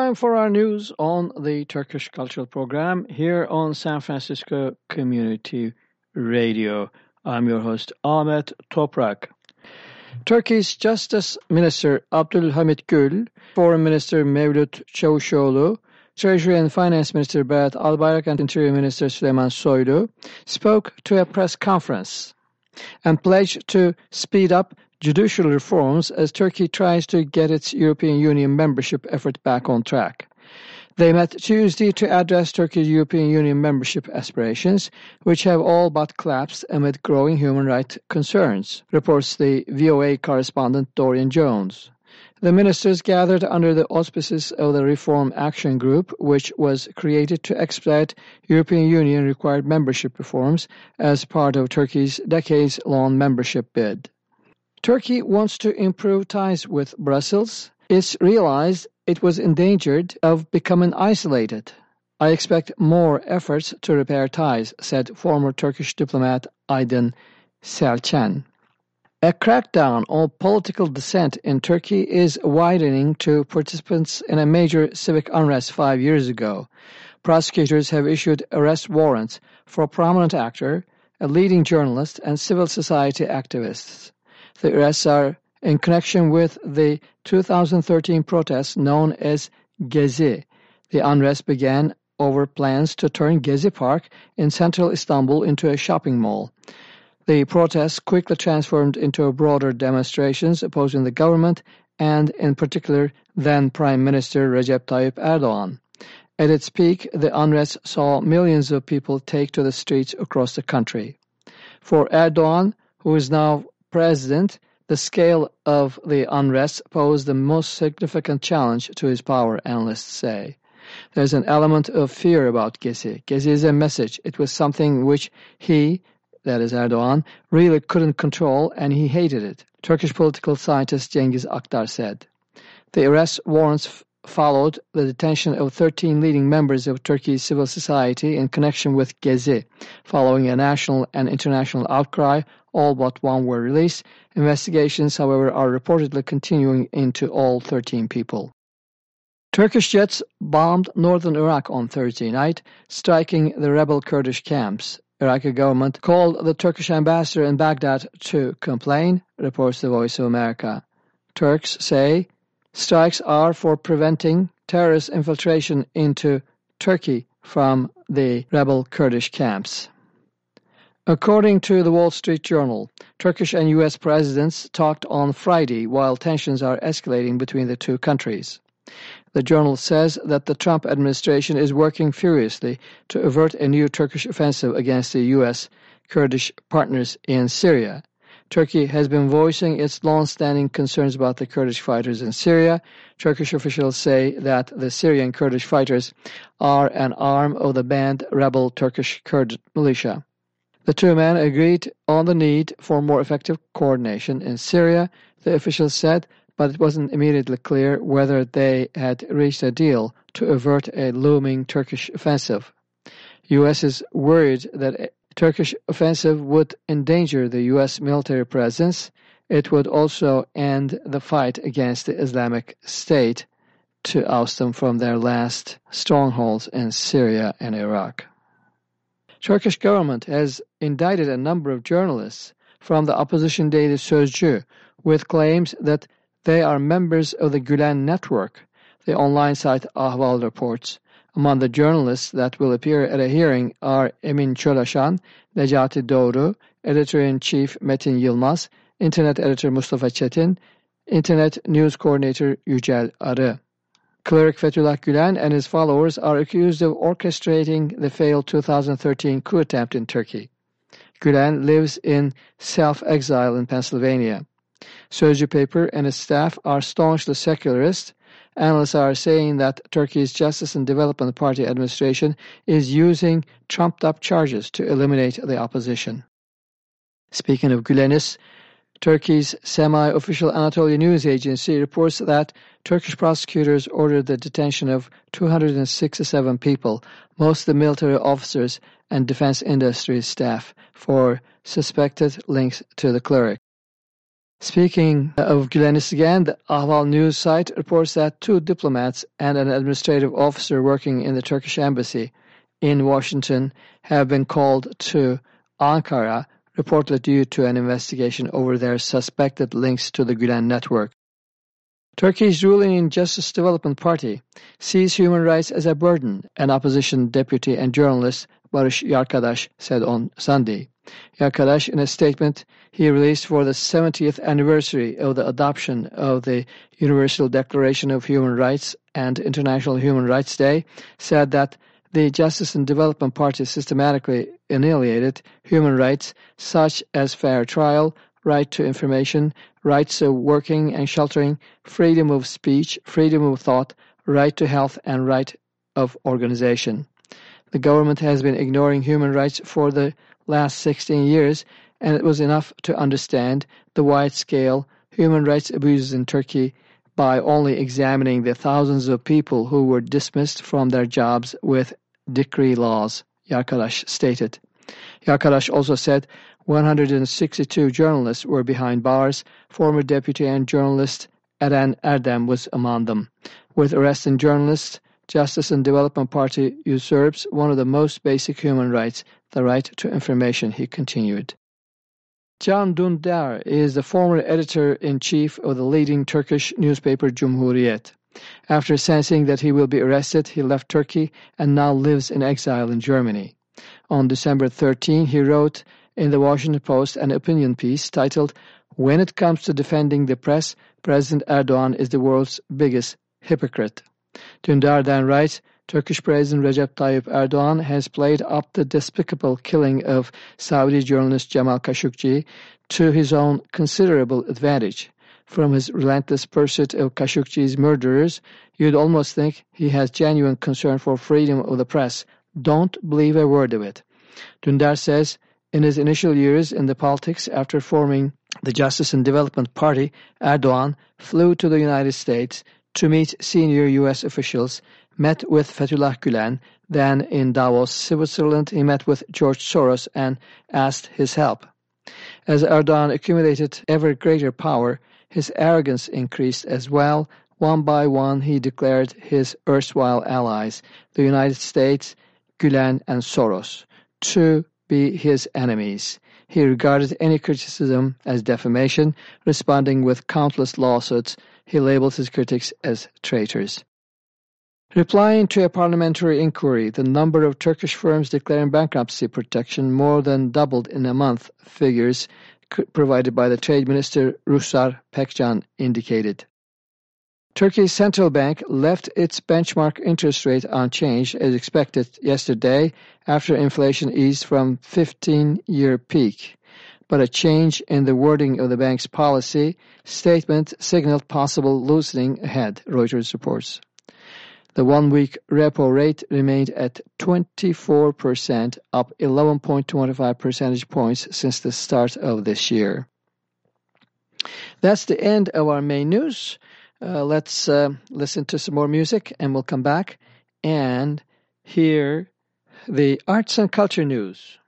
Time for our news on the Turkish Cultural Program here on San Francisco Community Radio. I'm your host Ahmet Toprak. Turkey's Justice Minister Abdulhamit Gül, Foreign Minister Mevlut Çavuşoğlu, Treasury and Finance Minister Berat Albayrak and Interior Minister Süleyman Soylu spoke to a press conference and pledged to speed up judicial reforms as Turkey tries to get its European Union membership effort back on track. They met Tuesday to address Turkey's European Union membership aspirations, which have all but collapsed amid growing human rights concerns, reports the VOA correspondent Dorian Jones. The ministers gathered under the auspices of the Reform Action Group, which was created to expedite European Union required membership reforms as part of Turkey's decades-long membership bid. Turkey wants to improve ties with Brussels. It's realized it was endangered of becoming isolated. I expect more efforts to repair ties, said former Turkish diplomat Aydin Selçen. A crackdown on political dissent in Turkey is widening to participants in a major civic unrest five years ago. Prosecutors have issued arrest warrants for a prominent actor, a leading journalist, and civil society activists. The are in connection with the 2013 protests known as Gezi. The unrest began over plans to turn Gezi Park in central Istanbul into a shopping mall. The protests quickly transformed into broader demonstrations opposing the government and, in particular, then Prime Minister Recep Tayyip Erdogan. At its peak, the unrest saw millions of people take to the streets across the country. For Erdogan, who is now president, the scale of the unrest posed the most significant challenge to his power, analysts say. There's an element of fear about Gezi. Gezi is a message. It was something which he, that is Erdogan, really couldn't control and he hated it, Turkish political scientist Cengiz Aktar said. The arrest warrants followed the detention of 13 leading members of Turkey's civil society in connection with Gezi. Following a national and international outcry, all but one were released. Investigations, however, are reportedly continuing into all 13 people. Turkish jets bombed northern Iraq on Thursday night, striking the rebel Kurdish camps. Iraqi government called the Turkish ambassador in Baghdad to complain, reports the Voice of America. Turks say strikes are for preventing terrorist infiltration into Turkey from the rebel Kurdish camps. According to the Wall Street Journal, Turkish and U.S. presidents talked on Friday while tensions are escalating between the two countries. The journal says that the Trump administration is working furiously to avert a new Turkish offensive against the U.S. Kurdish partners in Syria. Turkey has been voicing its long-standing concerns about the Kurdish fighters in Syria. Turkish officials say that the Syrian Kurdish fighters are an arm of the banned rebel Turkish Kurd militia. The two men agreed on the need for more effective coordination in Syria, the officials said, but it wasn't immediately clear whether they had reached a deal to avert a looming Turkish offensive. U.S. is worried that a Turkish offensive would endanger the U.S. military presence. It would also end the fight against the Islamic State to oust them from their last strongholds in Syria and Iraq. Turkish government has indicted a number of journalists from the opposition daily Sözcü with claims that they are members of the Gülen Network, the online site Ahval reports. Among the journalists that will appear at a hearing are Emin Çolaşan, Necati Doğru, Editor-in-Chief Metin Yılmaz, Internet Editor Mustafa Çetin, Internet News Coordinator Yücel Arı. Cleric Fethullah Gülen and his followers are accused of orchestrating the failed 2013 coup attempt in Turkey. Gülen lives in self-exile in Pennsylvania. Sözcü paper and its staff are staunchly secularist. Analysts are saying that Turkey's Justice and Development Party administration is using trumped-up charges to eliminate the opposition. Speaking of Gülenists, Turkey's semi-official Anatolia news agency reports that Turkish prosecutors ordered the detention of 267 people, mostly military officers and defense industry staff, for suspected links to the cleric. Speaking of Gülen again, the Ahval news site reports that two diplomats and an administrative officer working in the Turkish embassy in Washington have been called to Ankara, reportedly due to an investigation over their suspected links to the Gülen network. Turkey's ruling Justice Development Party sees human rights as a burden, an opposition deputy and journalist Barış Yarkadaş said on Sunday. Yarkadaş, in a statement he released for the 70th anniversary of the adoption of the Universal Declaration of Human Rights and International Human Rights Day, said that the Justice and Development Party systematically annihilated human rights such as fair trial, right to information, rights of working and sheltering, freedom of speech, freedom of thought, right to health, and right of organization. The government has been ignoring human rights for the last 16 years, and it was enough to understand the wide-scale human rights abuses in Turkey by only examining the thousands of people who were dismissed from their jobs with decree laws, Yarkadaş stated. Yarkadaş also said 162 journalists were behind bars. Former deputy and journalist Eren Erdem was among them. With arresting journalists, Justice and Development Party usurps one of the most basic human rights, the right to information, he continued. Can Dündar is the former editor-in-chief of the leading Turkish newspaper Cumhuriyet. After sensing that he will be arrested, he left Turkey and now lives in exile in Germany. On December 13, he wrote in the Washington Post an opinion piece titled When it comes to defending the press, President Erdogan is the world's biggest hypocrite. Dündar then writes, Turkish President Recep Tayyip Erdogan has played up the despicable killing of Saudi journalist Jamal Khashoggi to his own considerable advantage. From his relentless pursuit of Khashoggi's murderers, you'd almost think he has genuine concern for freedom of the press. Don't believe a word of it. Dündar says, in his initial years in the politics after forming the Justice and Development Party, Erdogan flew to the United States to meet senior U.S. officials, met with Fethullah Gulen, then in Davos, Switzerland, he met with George Soros and asked his help. As Erdogan accumulated ever greater power, his arrogance increased as well. One by one, he declared his erstwhile allies, the United States, Gulen, and Soros, to be his enemies. He regarded any criticism as defamation, responding with countless lawsuits he labeled his critics as traitors. Replying to a parliamentary inquiry, the number of Turkish firms declaring bankruptcy protection more than doubled in a month, figures provided by the Trade Minister Ruhsar Pekcan indicated. Turkey's central bank left its benchmark interest rate unchanged as expected yesterday after inflation eased from 15-year peak but a change in the wording of the bank's policy statement signaled possible loosening ahead, Reuters reports. The one-week repo rate remained at 24%, up 11.25 percentage points since the start of this year. That's the end of our main news. Uh, let's uh, listen to some more music and we'll come back and hear the arts and culture news.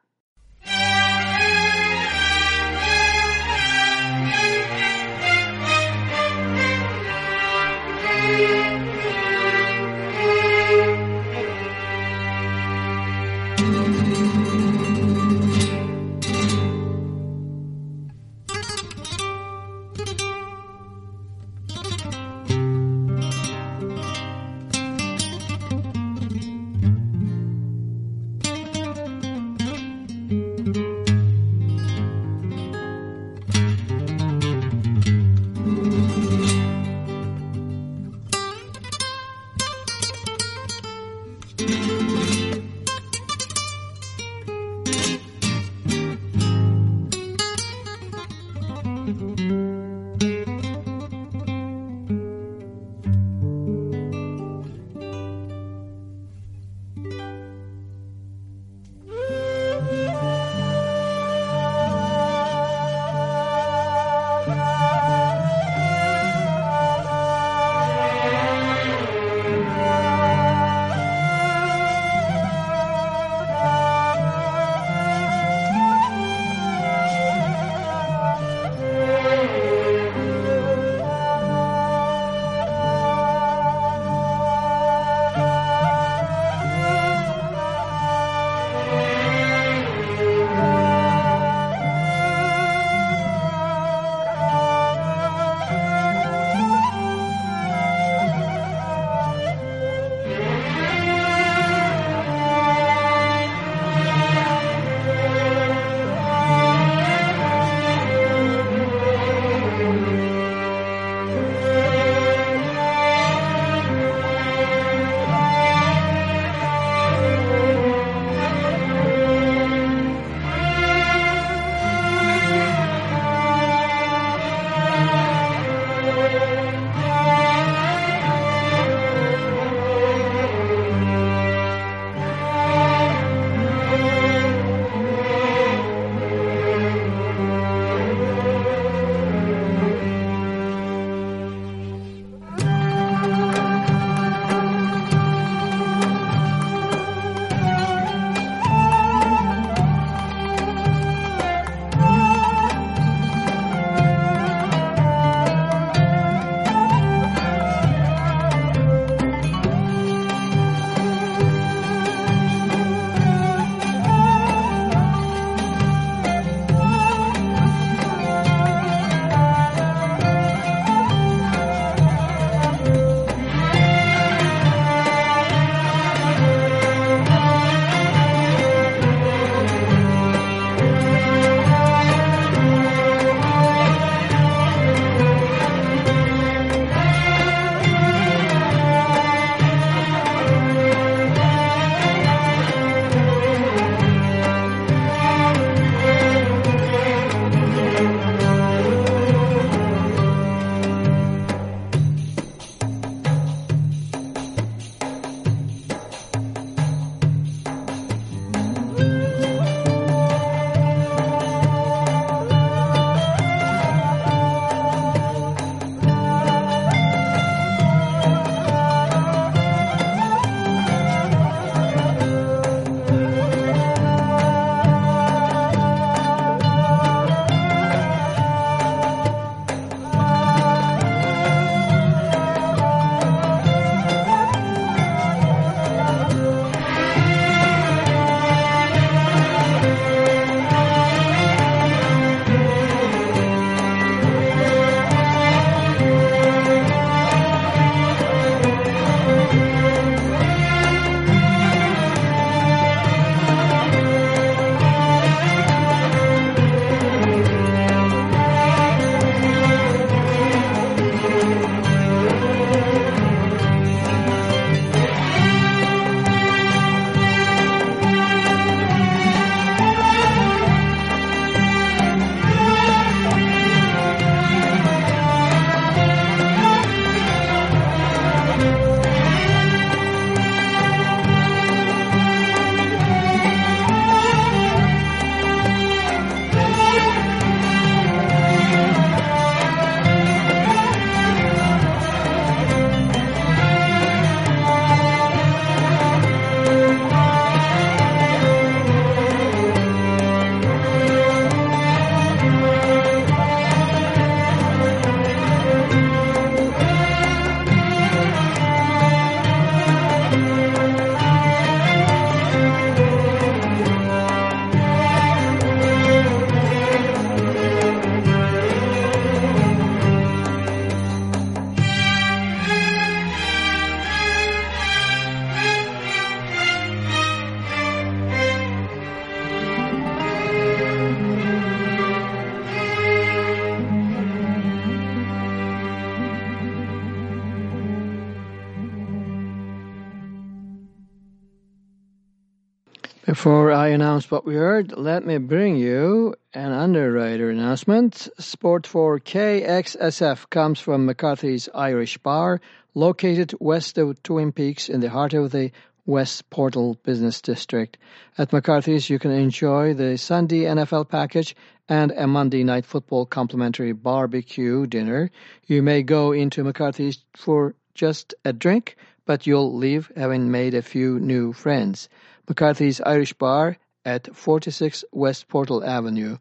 I announce what we heard, let me bring you an underwriter announcement. Sport for KXSF comes from McCarthy's Irish Bar, located west of Twin Peaks in the heart of the West Portal Business District. At McCarthy's, you can enjoy the Sunday NFL package and a Monday night football complimentary barbecue dinner. You may go into McCarthy's for just a drink, but you'll leave having made a few new friends. McCarthy's Irish Bar at 46 West Portal Avenue.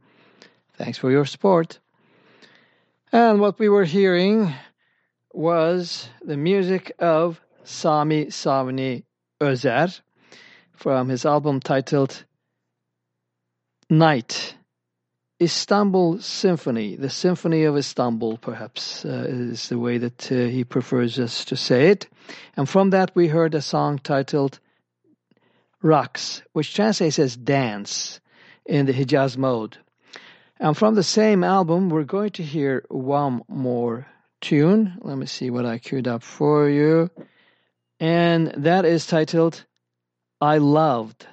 Thanks for your support. And what we were hearing was the music of Sami Savni Özer from his album titled Night. Istanbul Symphony, the Symphony of Istanbul, perhaps, uh, is the way that uh, he prefers us to say it. And from that, we heard a song titled Raqs, which translates as dance in the Hijaz mode. And from the same album, we're going to hear one more tune. Let me see what I queued up for you. And that is titled I Loved.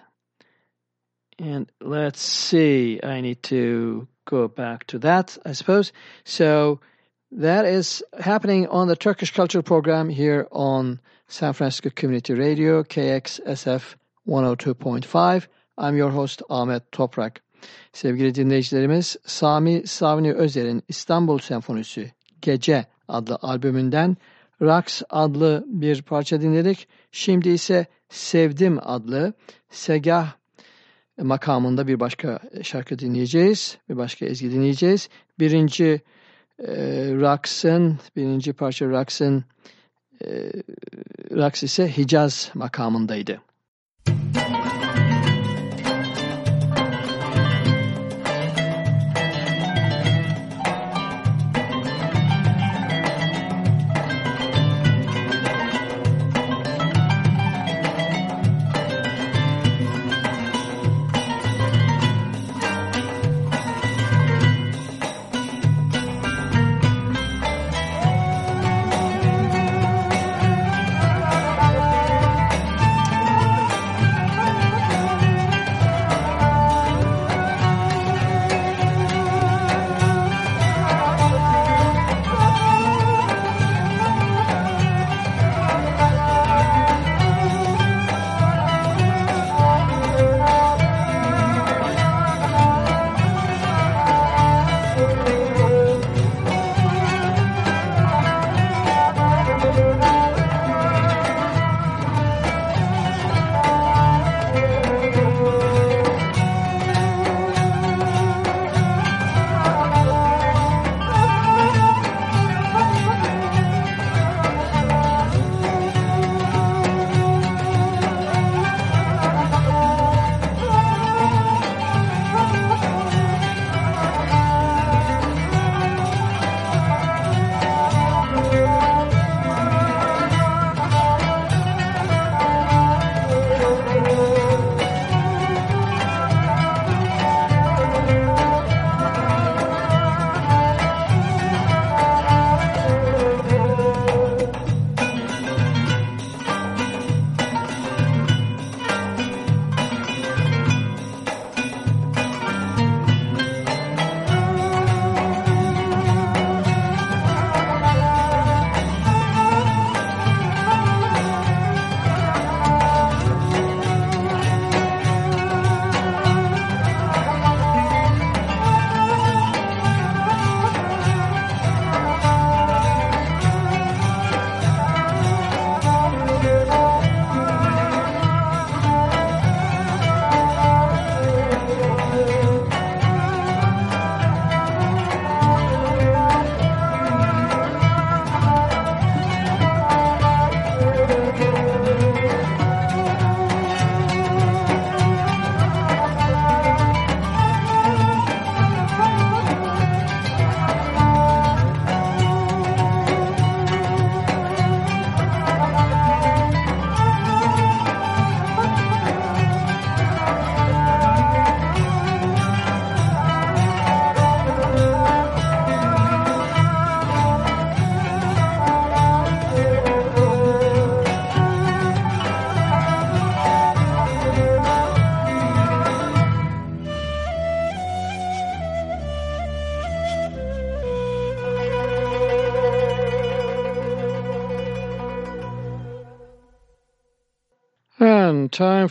And let's see, I need to go back to that, I suppose. So that is happening on the Turkish Cultural Program here on San Francisco Community Radio, KXSF 102.5. I'm your host Ahmet Toprak. Sevgili dinleyicilerimiz, Sami Savni Özer'in İstanbul Senfonisi Gece adlı albümünden Raks adlı bir parça dinledik. Şimdi ise Sevdim adlı Segah makamında bir başka şarkı dinleyeceğiz. Bir başka ezgi dinleyeceğiz. Birinci e, Raks'ın, birinci parça Raks'ın e, Raks ise Hicaz makamındaydı.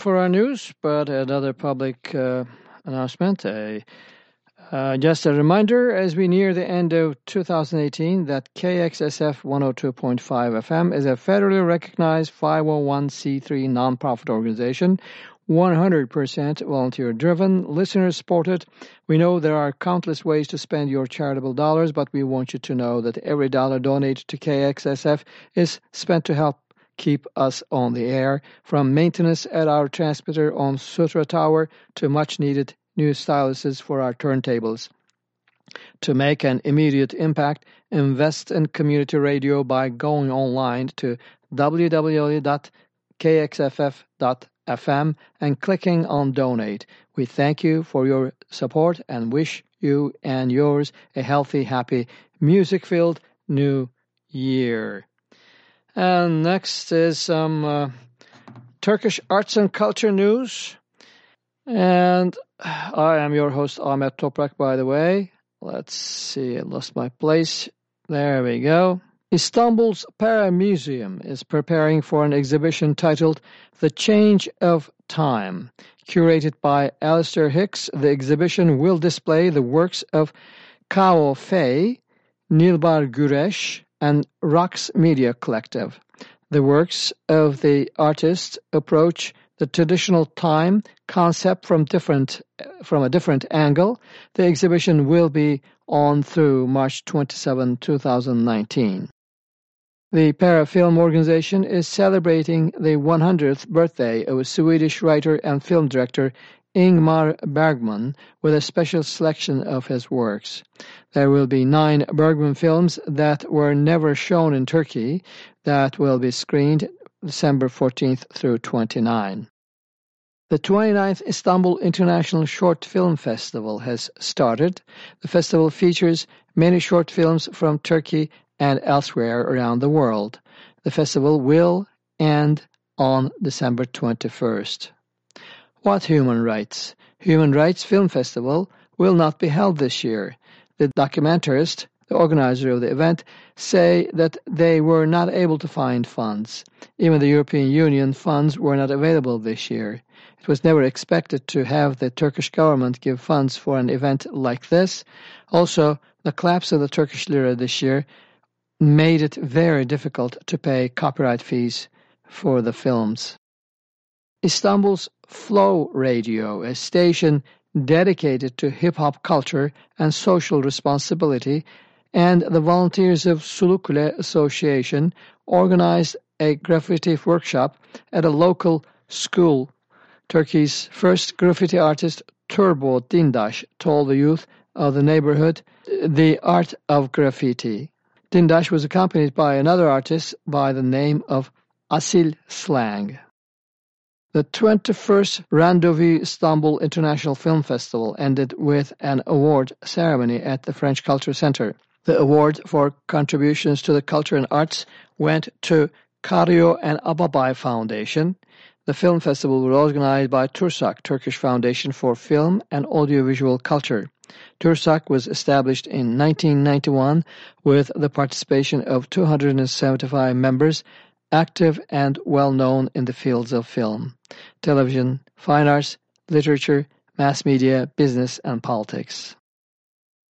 For our news, but another public uh, announcement. A, uh, just a reminder as we near the end of 2018 that KXSF 102.5 FM is a federally recognized 501c3 nonprofit organization 100% volunteer driven, listener supported. We know there are countless ways to spend your charitable dollars, but we want you to know that every dollar donated to KXSF is spent to help keep us on the air, from maintenance at our transmitter on Sutro Tower to much needed new styluses for our turntables. To make an immediate impact, invest in community radio by going online to www.kxsf.fm and clicking on Donate. We thank you for your support and wish you and yours a healthy, happy, music filled new year. And next is some uh, Turkish arts and culture news. And I am your host, Ahmet Toprak, by the way. Let's see, I lost my place. There we go. Istanbul's Pera Museum is preparing for an exhibition titled The Change of Time. Curated by Alistair Hicks, the exhibition will display the works of Cao Fei, Nilbar Güreş, and Raqs Media Collective. The works of the artist approach the traditional time concept from different from a different angle. The exhibition will be on through March 27, 2019. The Pera Film organization is celebrating the 100th birthday of a Swedish writer and film director Ingmar Bergman with a special selection of his works. There will be nine Bergman films that were never shown in Turkey that will be screened December 14th through 29. The 29th Istanbul International Short Film Festival has started. The festival features many short films from Turkey and elsewhere around the world. The festival will end on December 21st. What human rights? Human Rights Film Festival will not be held this year. The documentarist, the organizer of the event, say that they were not able to find funds. Even the European Union funds were not available this year. It was never expected to have the Turkish government give funds for an event like this. Also, the collapse of the Turkish lira this year made it very difficult to pay copyright fees for the films. Istanbul's Flow Radio, a station dedicated to hip-hop culture and social responsibility, and the volunteers of Sulukule Association organized a graffiti workshop at a local school. Turkey's first graffiti artist, Turbo Dindash, told the youth of the neighborhood the art of graffiti. Dindash was accompanied by another artist by the name of Asil Slang. The 21st Rendezvous Istanbul International Film Festival ended with an award ceremony at the French Culture Center. The award for contributions to the culture and arts went to Kariyo and Ababay Foundation. The film festival was organized by Tursak, Turkish Foundation for Film and Audiovisual Culture. Tursak was established in 1991 with the participation of 275 members active and well known in the fields of film, television, fine arts, literature, mass media, business, and politics.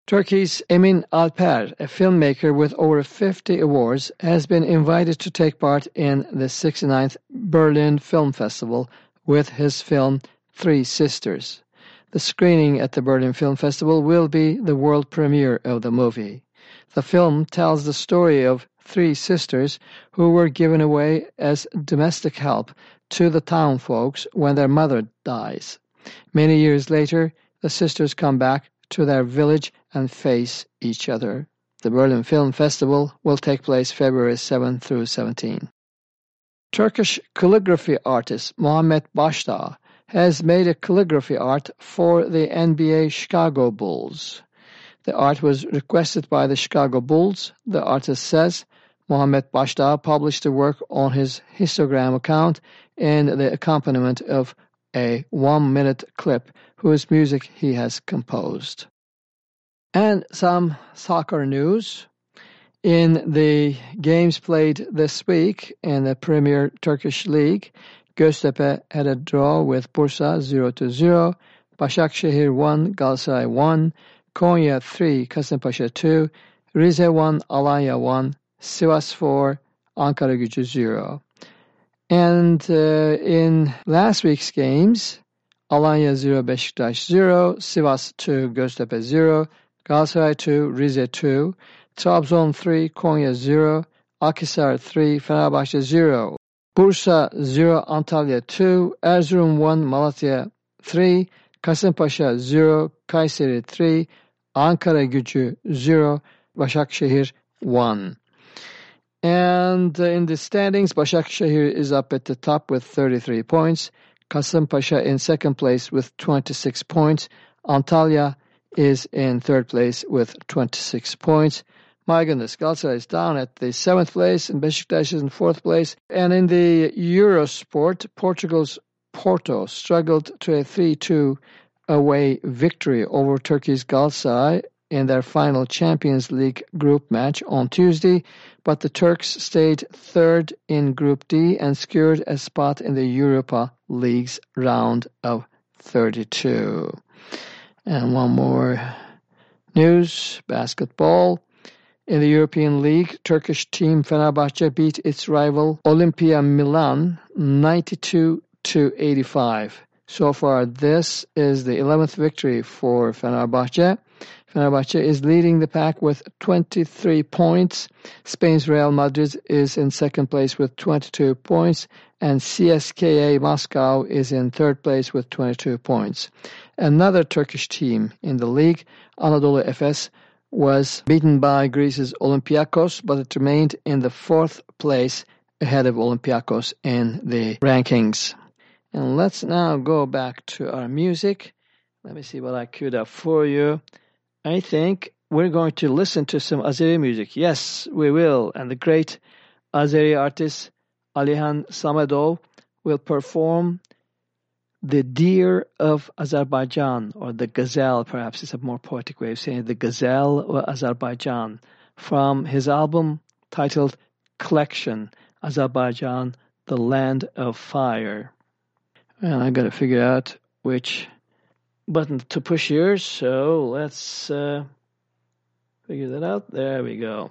Turkey's Emin Alper, a filmmaker with over 50 awards, has been invited to take part in the 69th Berlin Film Festival with his film Three Sisters. The screening at the Berlin Film Festival will be the world premiere of the movie. The film tells the story of three sisters who were given away as domestic help to the town folks when their mother dies. Many years later, the sisters come back to their village and face each other. The Berlin Film Festival will take place February 7 through 17. Turkish calligraphy artist Mohamed Başdağ has made a calligraphy art for the NBA Chicago Bulls. The art was requested by the Chicago Bulls, the artist says, Mohamed Başdağ published the work on his Instagram account in the accompaniment of a one-minute clip whose music he has composed. And some soccer news. In the games played this week in the Premier Turkish League, Göztepe had a draw with Bursa 0 to 0. Başakşehir 1, Galatasaray 1. Konya 3, Kasımpaşa 2. Rize 1, Alanya 1. Sivas 4, Ankara Gücü 0. And uh, in last week's games, Alanya 0, Beşiktaş 0, Sivas 2, Göztepe 0, Galatasaray 2, Rize 2, Trabzon 3, Konya 0, Akhisar 3, Fenerbahçe 0, Bursa 0, Antalya 2, Erzurum 1, Malatya 3, Kasımpaşa 0, Kayseri 3, Ankara Gücü 0, Başakşehir 1. And uh, in the standings, Başakşehir is up at the top with 33 points. Kasımpaşa in second place with 26 points. Antalya is in third place with 26 points. My goodness, Galatasaray is down at the seventh place and Besiktas is in fourth place. And in the Eurosport, Portugal's Porto struggled to a 3-2 away victory over Turkey's Galatasaray in their final Champions League group match on Tuesday, but the Turks stayed third in Group D and secured a spot in the Europa League's round of 32. And one more news, basketball. In the European League, Turkish team Fenerbahce beat its rival Olympia Milan 92 to 85. So far, this is the 11th victory for Fenerbahce. Fenerbahce is leading the pack with 23 points. Spain's Real Madrid is in second place with 22 points, and CSKA Moscow is in third place with 22 points. Another Turkish team in the league, Anadolu Efes, was beaten by Greece's Olympiakos, but it remained in the fourth place ahead of Olympiakos in the rankings. And let's now go back to our music. Let me see what I queued up for you. I think we're going to listen to some Azeri music. Yes, we will. And the great Azeri artist Alihan Samedov will perform the deer of Azerbaijan, or the gazelle, perhaps it's a more poetic way of saying it, the gazelle of Azerbaijan, from his album titled Collection Azerbaijan, the Land of Fire. And I got to figure out which button to push here, so let's uh, figure that out. There we go.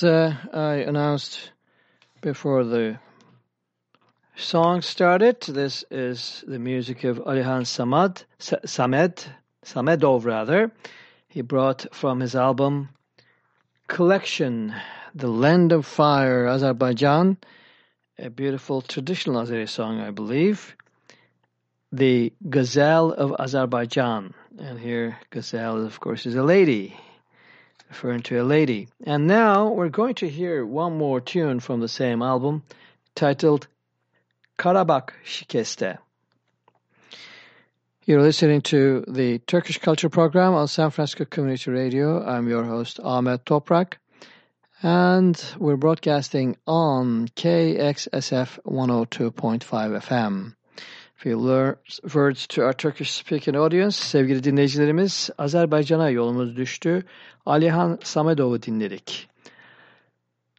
As uh, I announced before the song started, this is the music of Alihan Samad, Samed, Samedov rather. He brought from his album Collection, The Land of Fire, Azerbaijan, a beautiful traditional Azeri song, I believe. The Gazelle of Azerbaijan. And here, Gazelle, of course, is a lady referring to a lady. And now we're going to hear one more tune from the same album titled Karabakh Shikeste. You're listening to the Turkish Culture Program on San Francisco Community Radio. I'm your host, Ahmet Toprak, and we're broadcasting on KXSF 102.5 FM. Few words to our Turkish speaking audience. Sevgili dinleyicilerimiz, Azerbaycan'a yolumuz düştü. Alihan Samedov'u dinledik.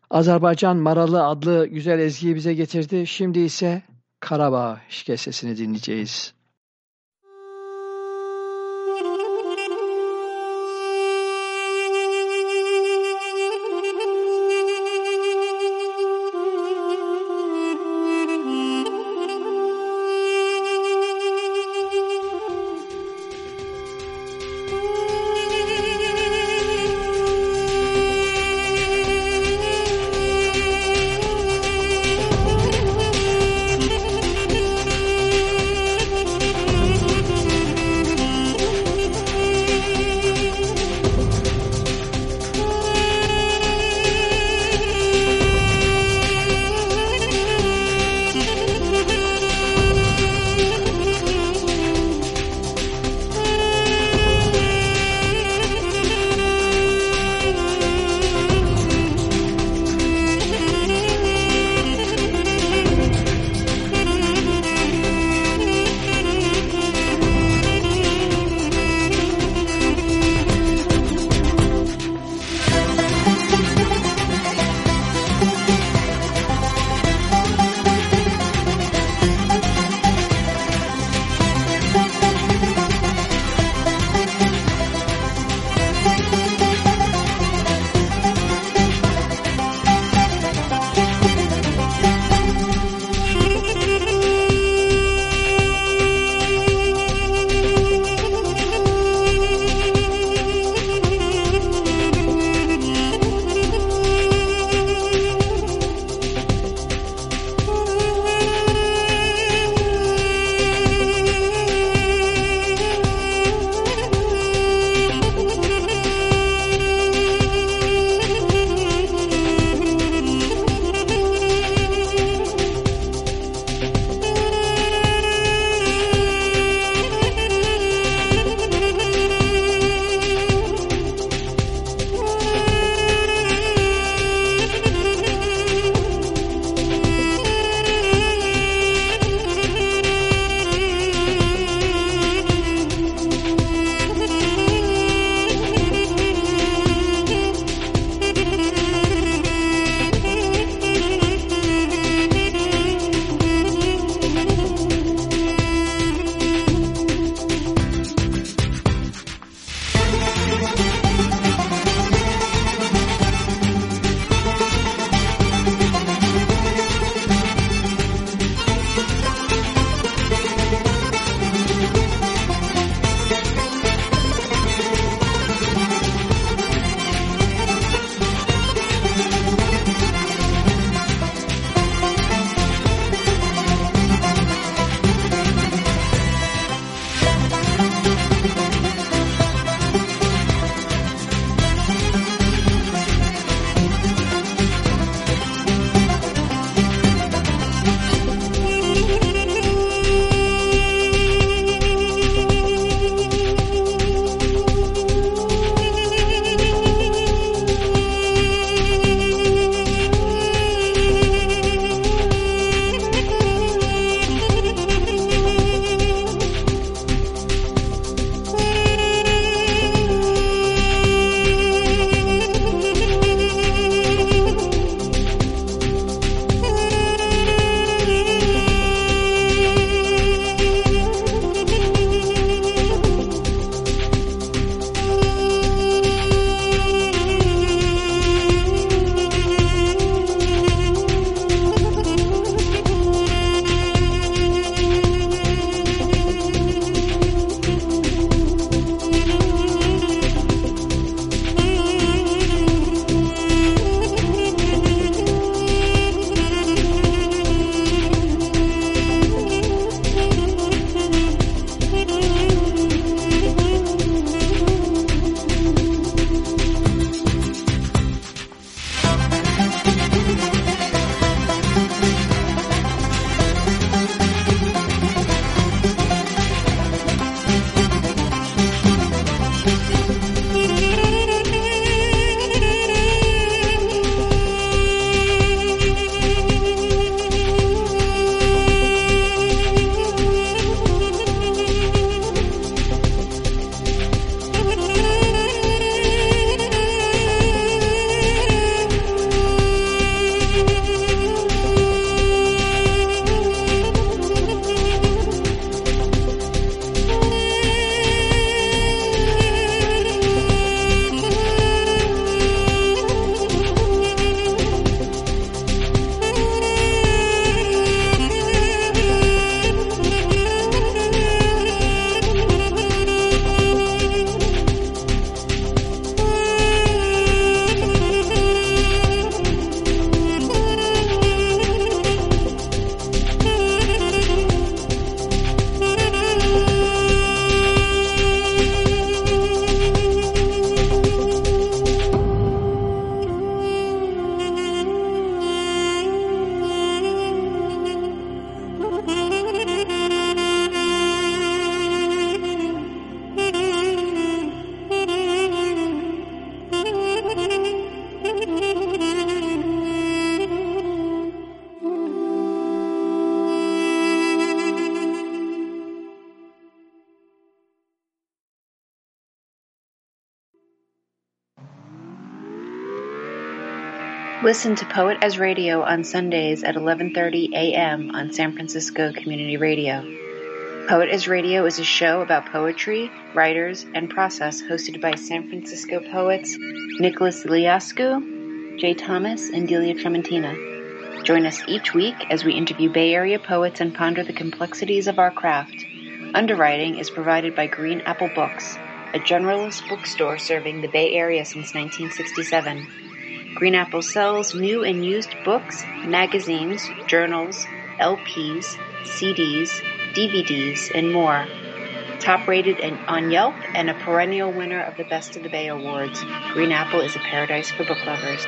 Azerbaycan Maralı adlı güzel ezgiyi bize getirdi. Şimdi ise Karabağ şikestesini dinleyeceğiz. Listen to Poet as Radio on Sundays at 11:30 a.m. on San Francisco Community Radio. Poet as Radio is a show about poetry, writers, and process hosted by San Francisco poets Nicholas Iliascu, Jay Thomas, and Delia Trementina. Join us each week as we interview Bay Area poets and ponder the complexities of our craft. Underwriting is provided by Green Apple Books, a generalist bookstore serving the Bay Area since 1967. Green Apple sells new and used books, magazines, journals, LPs, CDs, DVDs, and more. Top rated on Yelp and a perennial winner of the Best of the Bay Awards, Green Apple is a paradise for book lovers.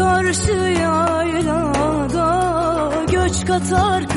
Karşıya da göç katar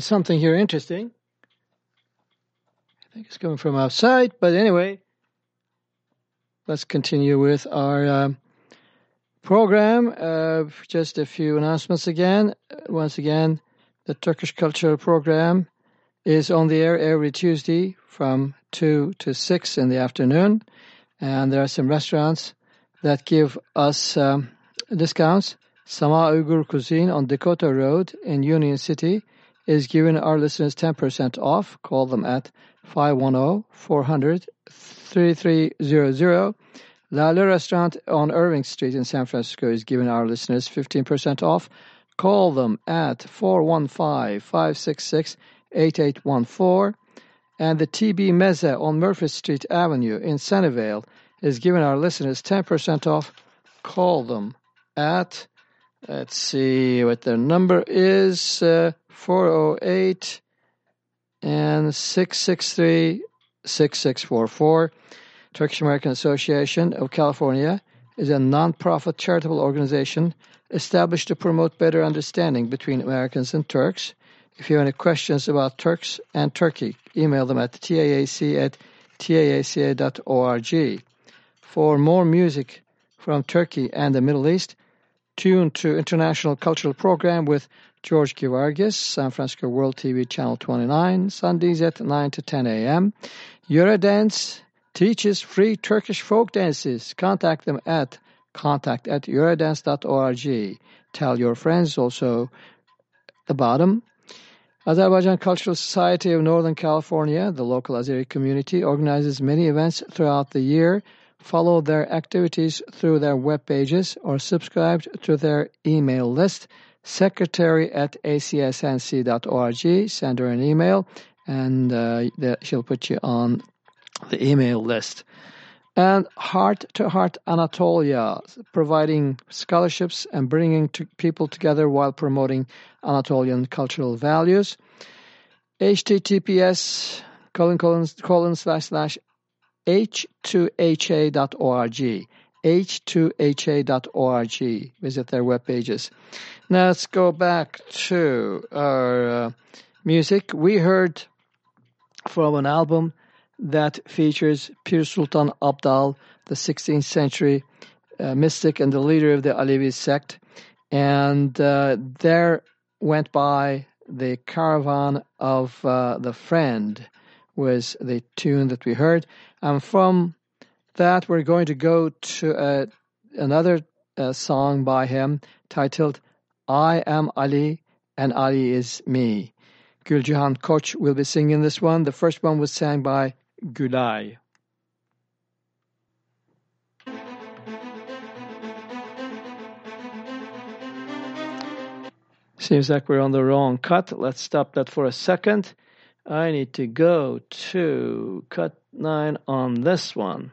Something here interesting. I think it's coming from outside, but anyway, let's continue with our um, program. Uh, just a few announcements again. Uh, Once again, the Turkish Cultural Program is on the air every Tuesday from 2 to 6 in the afternoon. And there are some restaurants that give us um, discounts. Sama Uyghur Cuisine on Dakota Road in Union City is giving our listeners 10% off. Call them at 510-400-3300. Lale Restaurant on Irving Street in San Francisco is giving our listeners 15% off. Call them at 415-566-8814. And the TB Meze on Murphy Street Avenue in Sunnyvale is giving our listeners 10% off. Call them at, let's see what their number is, uh, 408 and 663 6644. Turkish American Association of California is a nonprofit charitable organization established to promote better understanding between Americans and Turks. If you have any questions about Turks and Turkey, email them at taac at taaca.org. For more music from Turkey and the Middle East, tune to International Cultural Program with George Givargis, San Francisco World TV Channel 29, Sundays at 9 to 10 a.m. Yoredance teaches free Turkish folk dances. Contact them at contact at yoredance.org. Tell your friends also about them. Azerbaijan Cultural Society of Northern California, the local Azeri community, organizes many events throughout the year. Follow their activities through their web pages or subscribe to their email list. Secretary at acsnc.org. Send her an email and uh, the, she'll put you on the email list. And Heart to Heart Anatolia, providing scholarships and bringing to people together while promoting Anatolian cultural values. HTTPS colon colon colon slash slash h2ha.org. h2ha.org. Visit their web pages. Now let's go back to our uh, music. We heard from an album that features Pir Sultan Abdal, the 16th century uh, mystic and the leader of the Alevi sect. And uh, there went by the caravan of uh, the friend was the tune that we heard. And from that, we're going to go to uh, another uh, song by him titled I Am Ali and Ali is Me. Gülcihan Koç will be singing this one. The first one was sang by Gülay. Seems like we're on the wrong cut. Let's stop that for a second. I need to go to cut 9 on this one.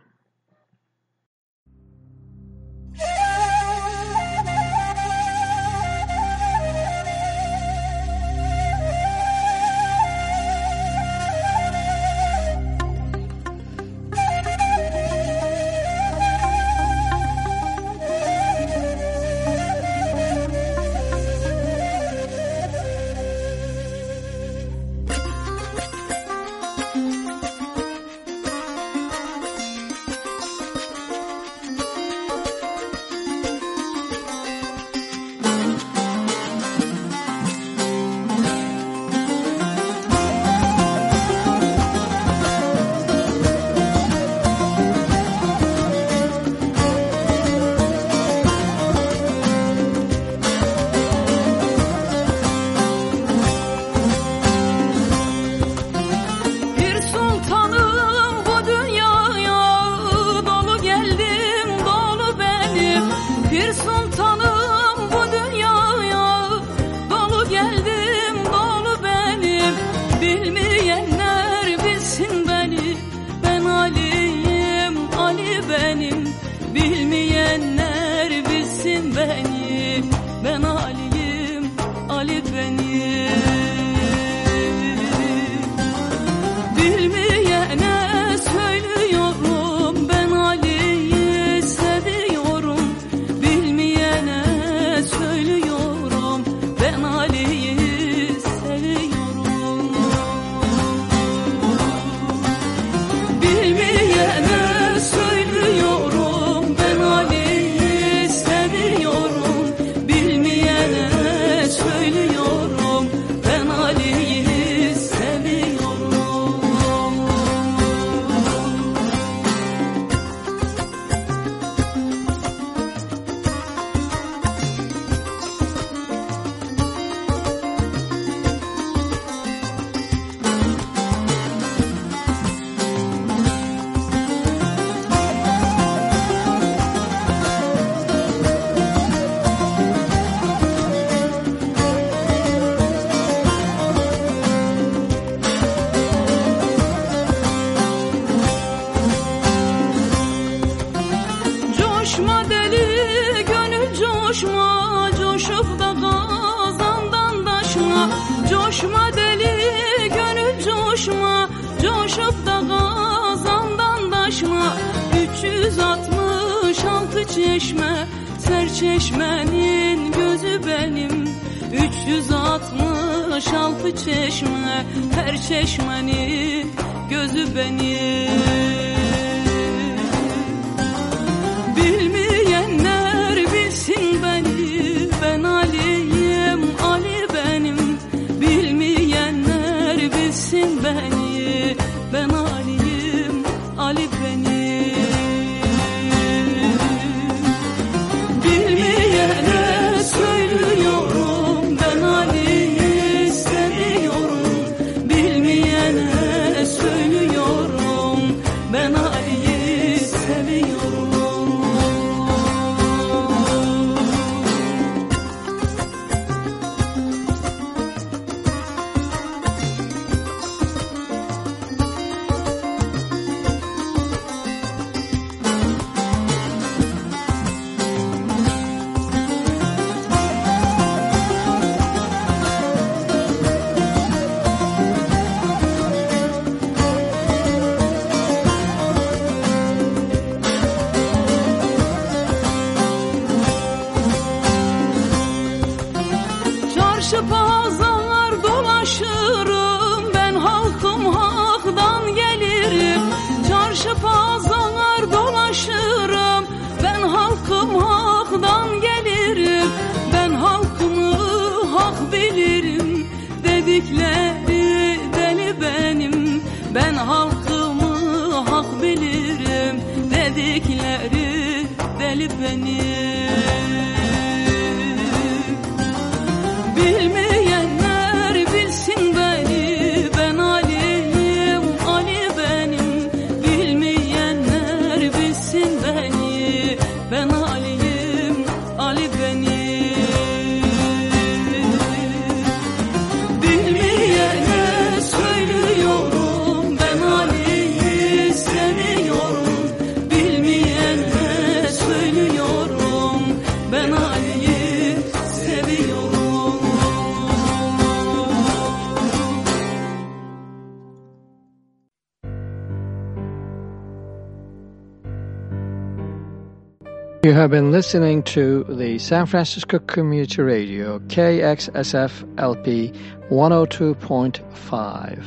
You have been listening to the San Francisco Community Radio, KXSF LP 102.5.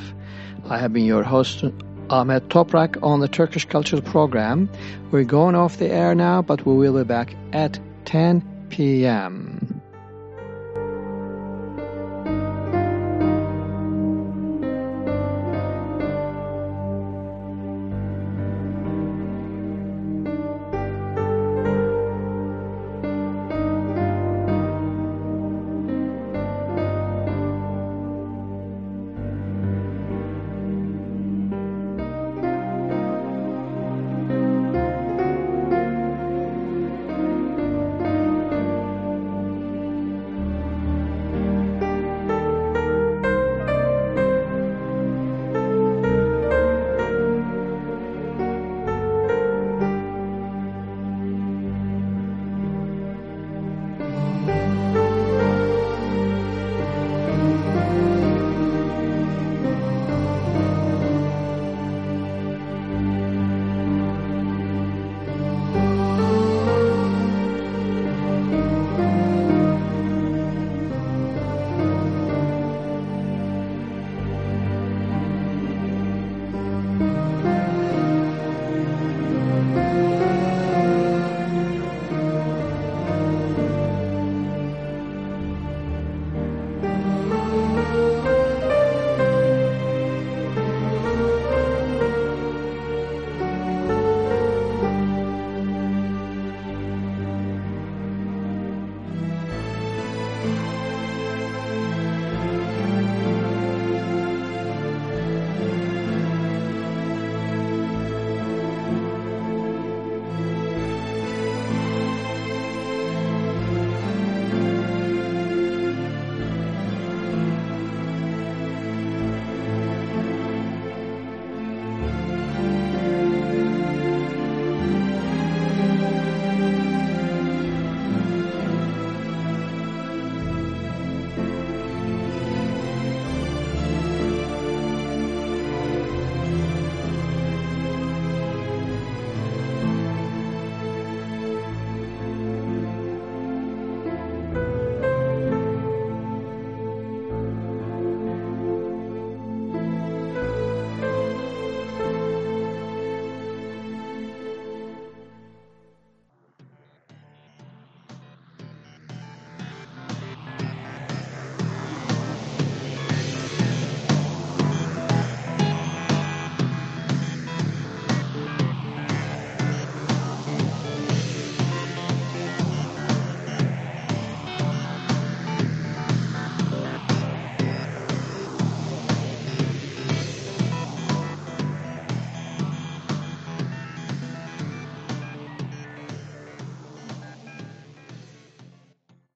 I have been your host, Ahmet Toprak, on the Turkish Cultural Program. We're going off the air now, but we will be back at 10 p.m.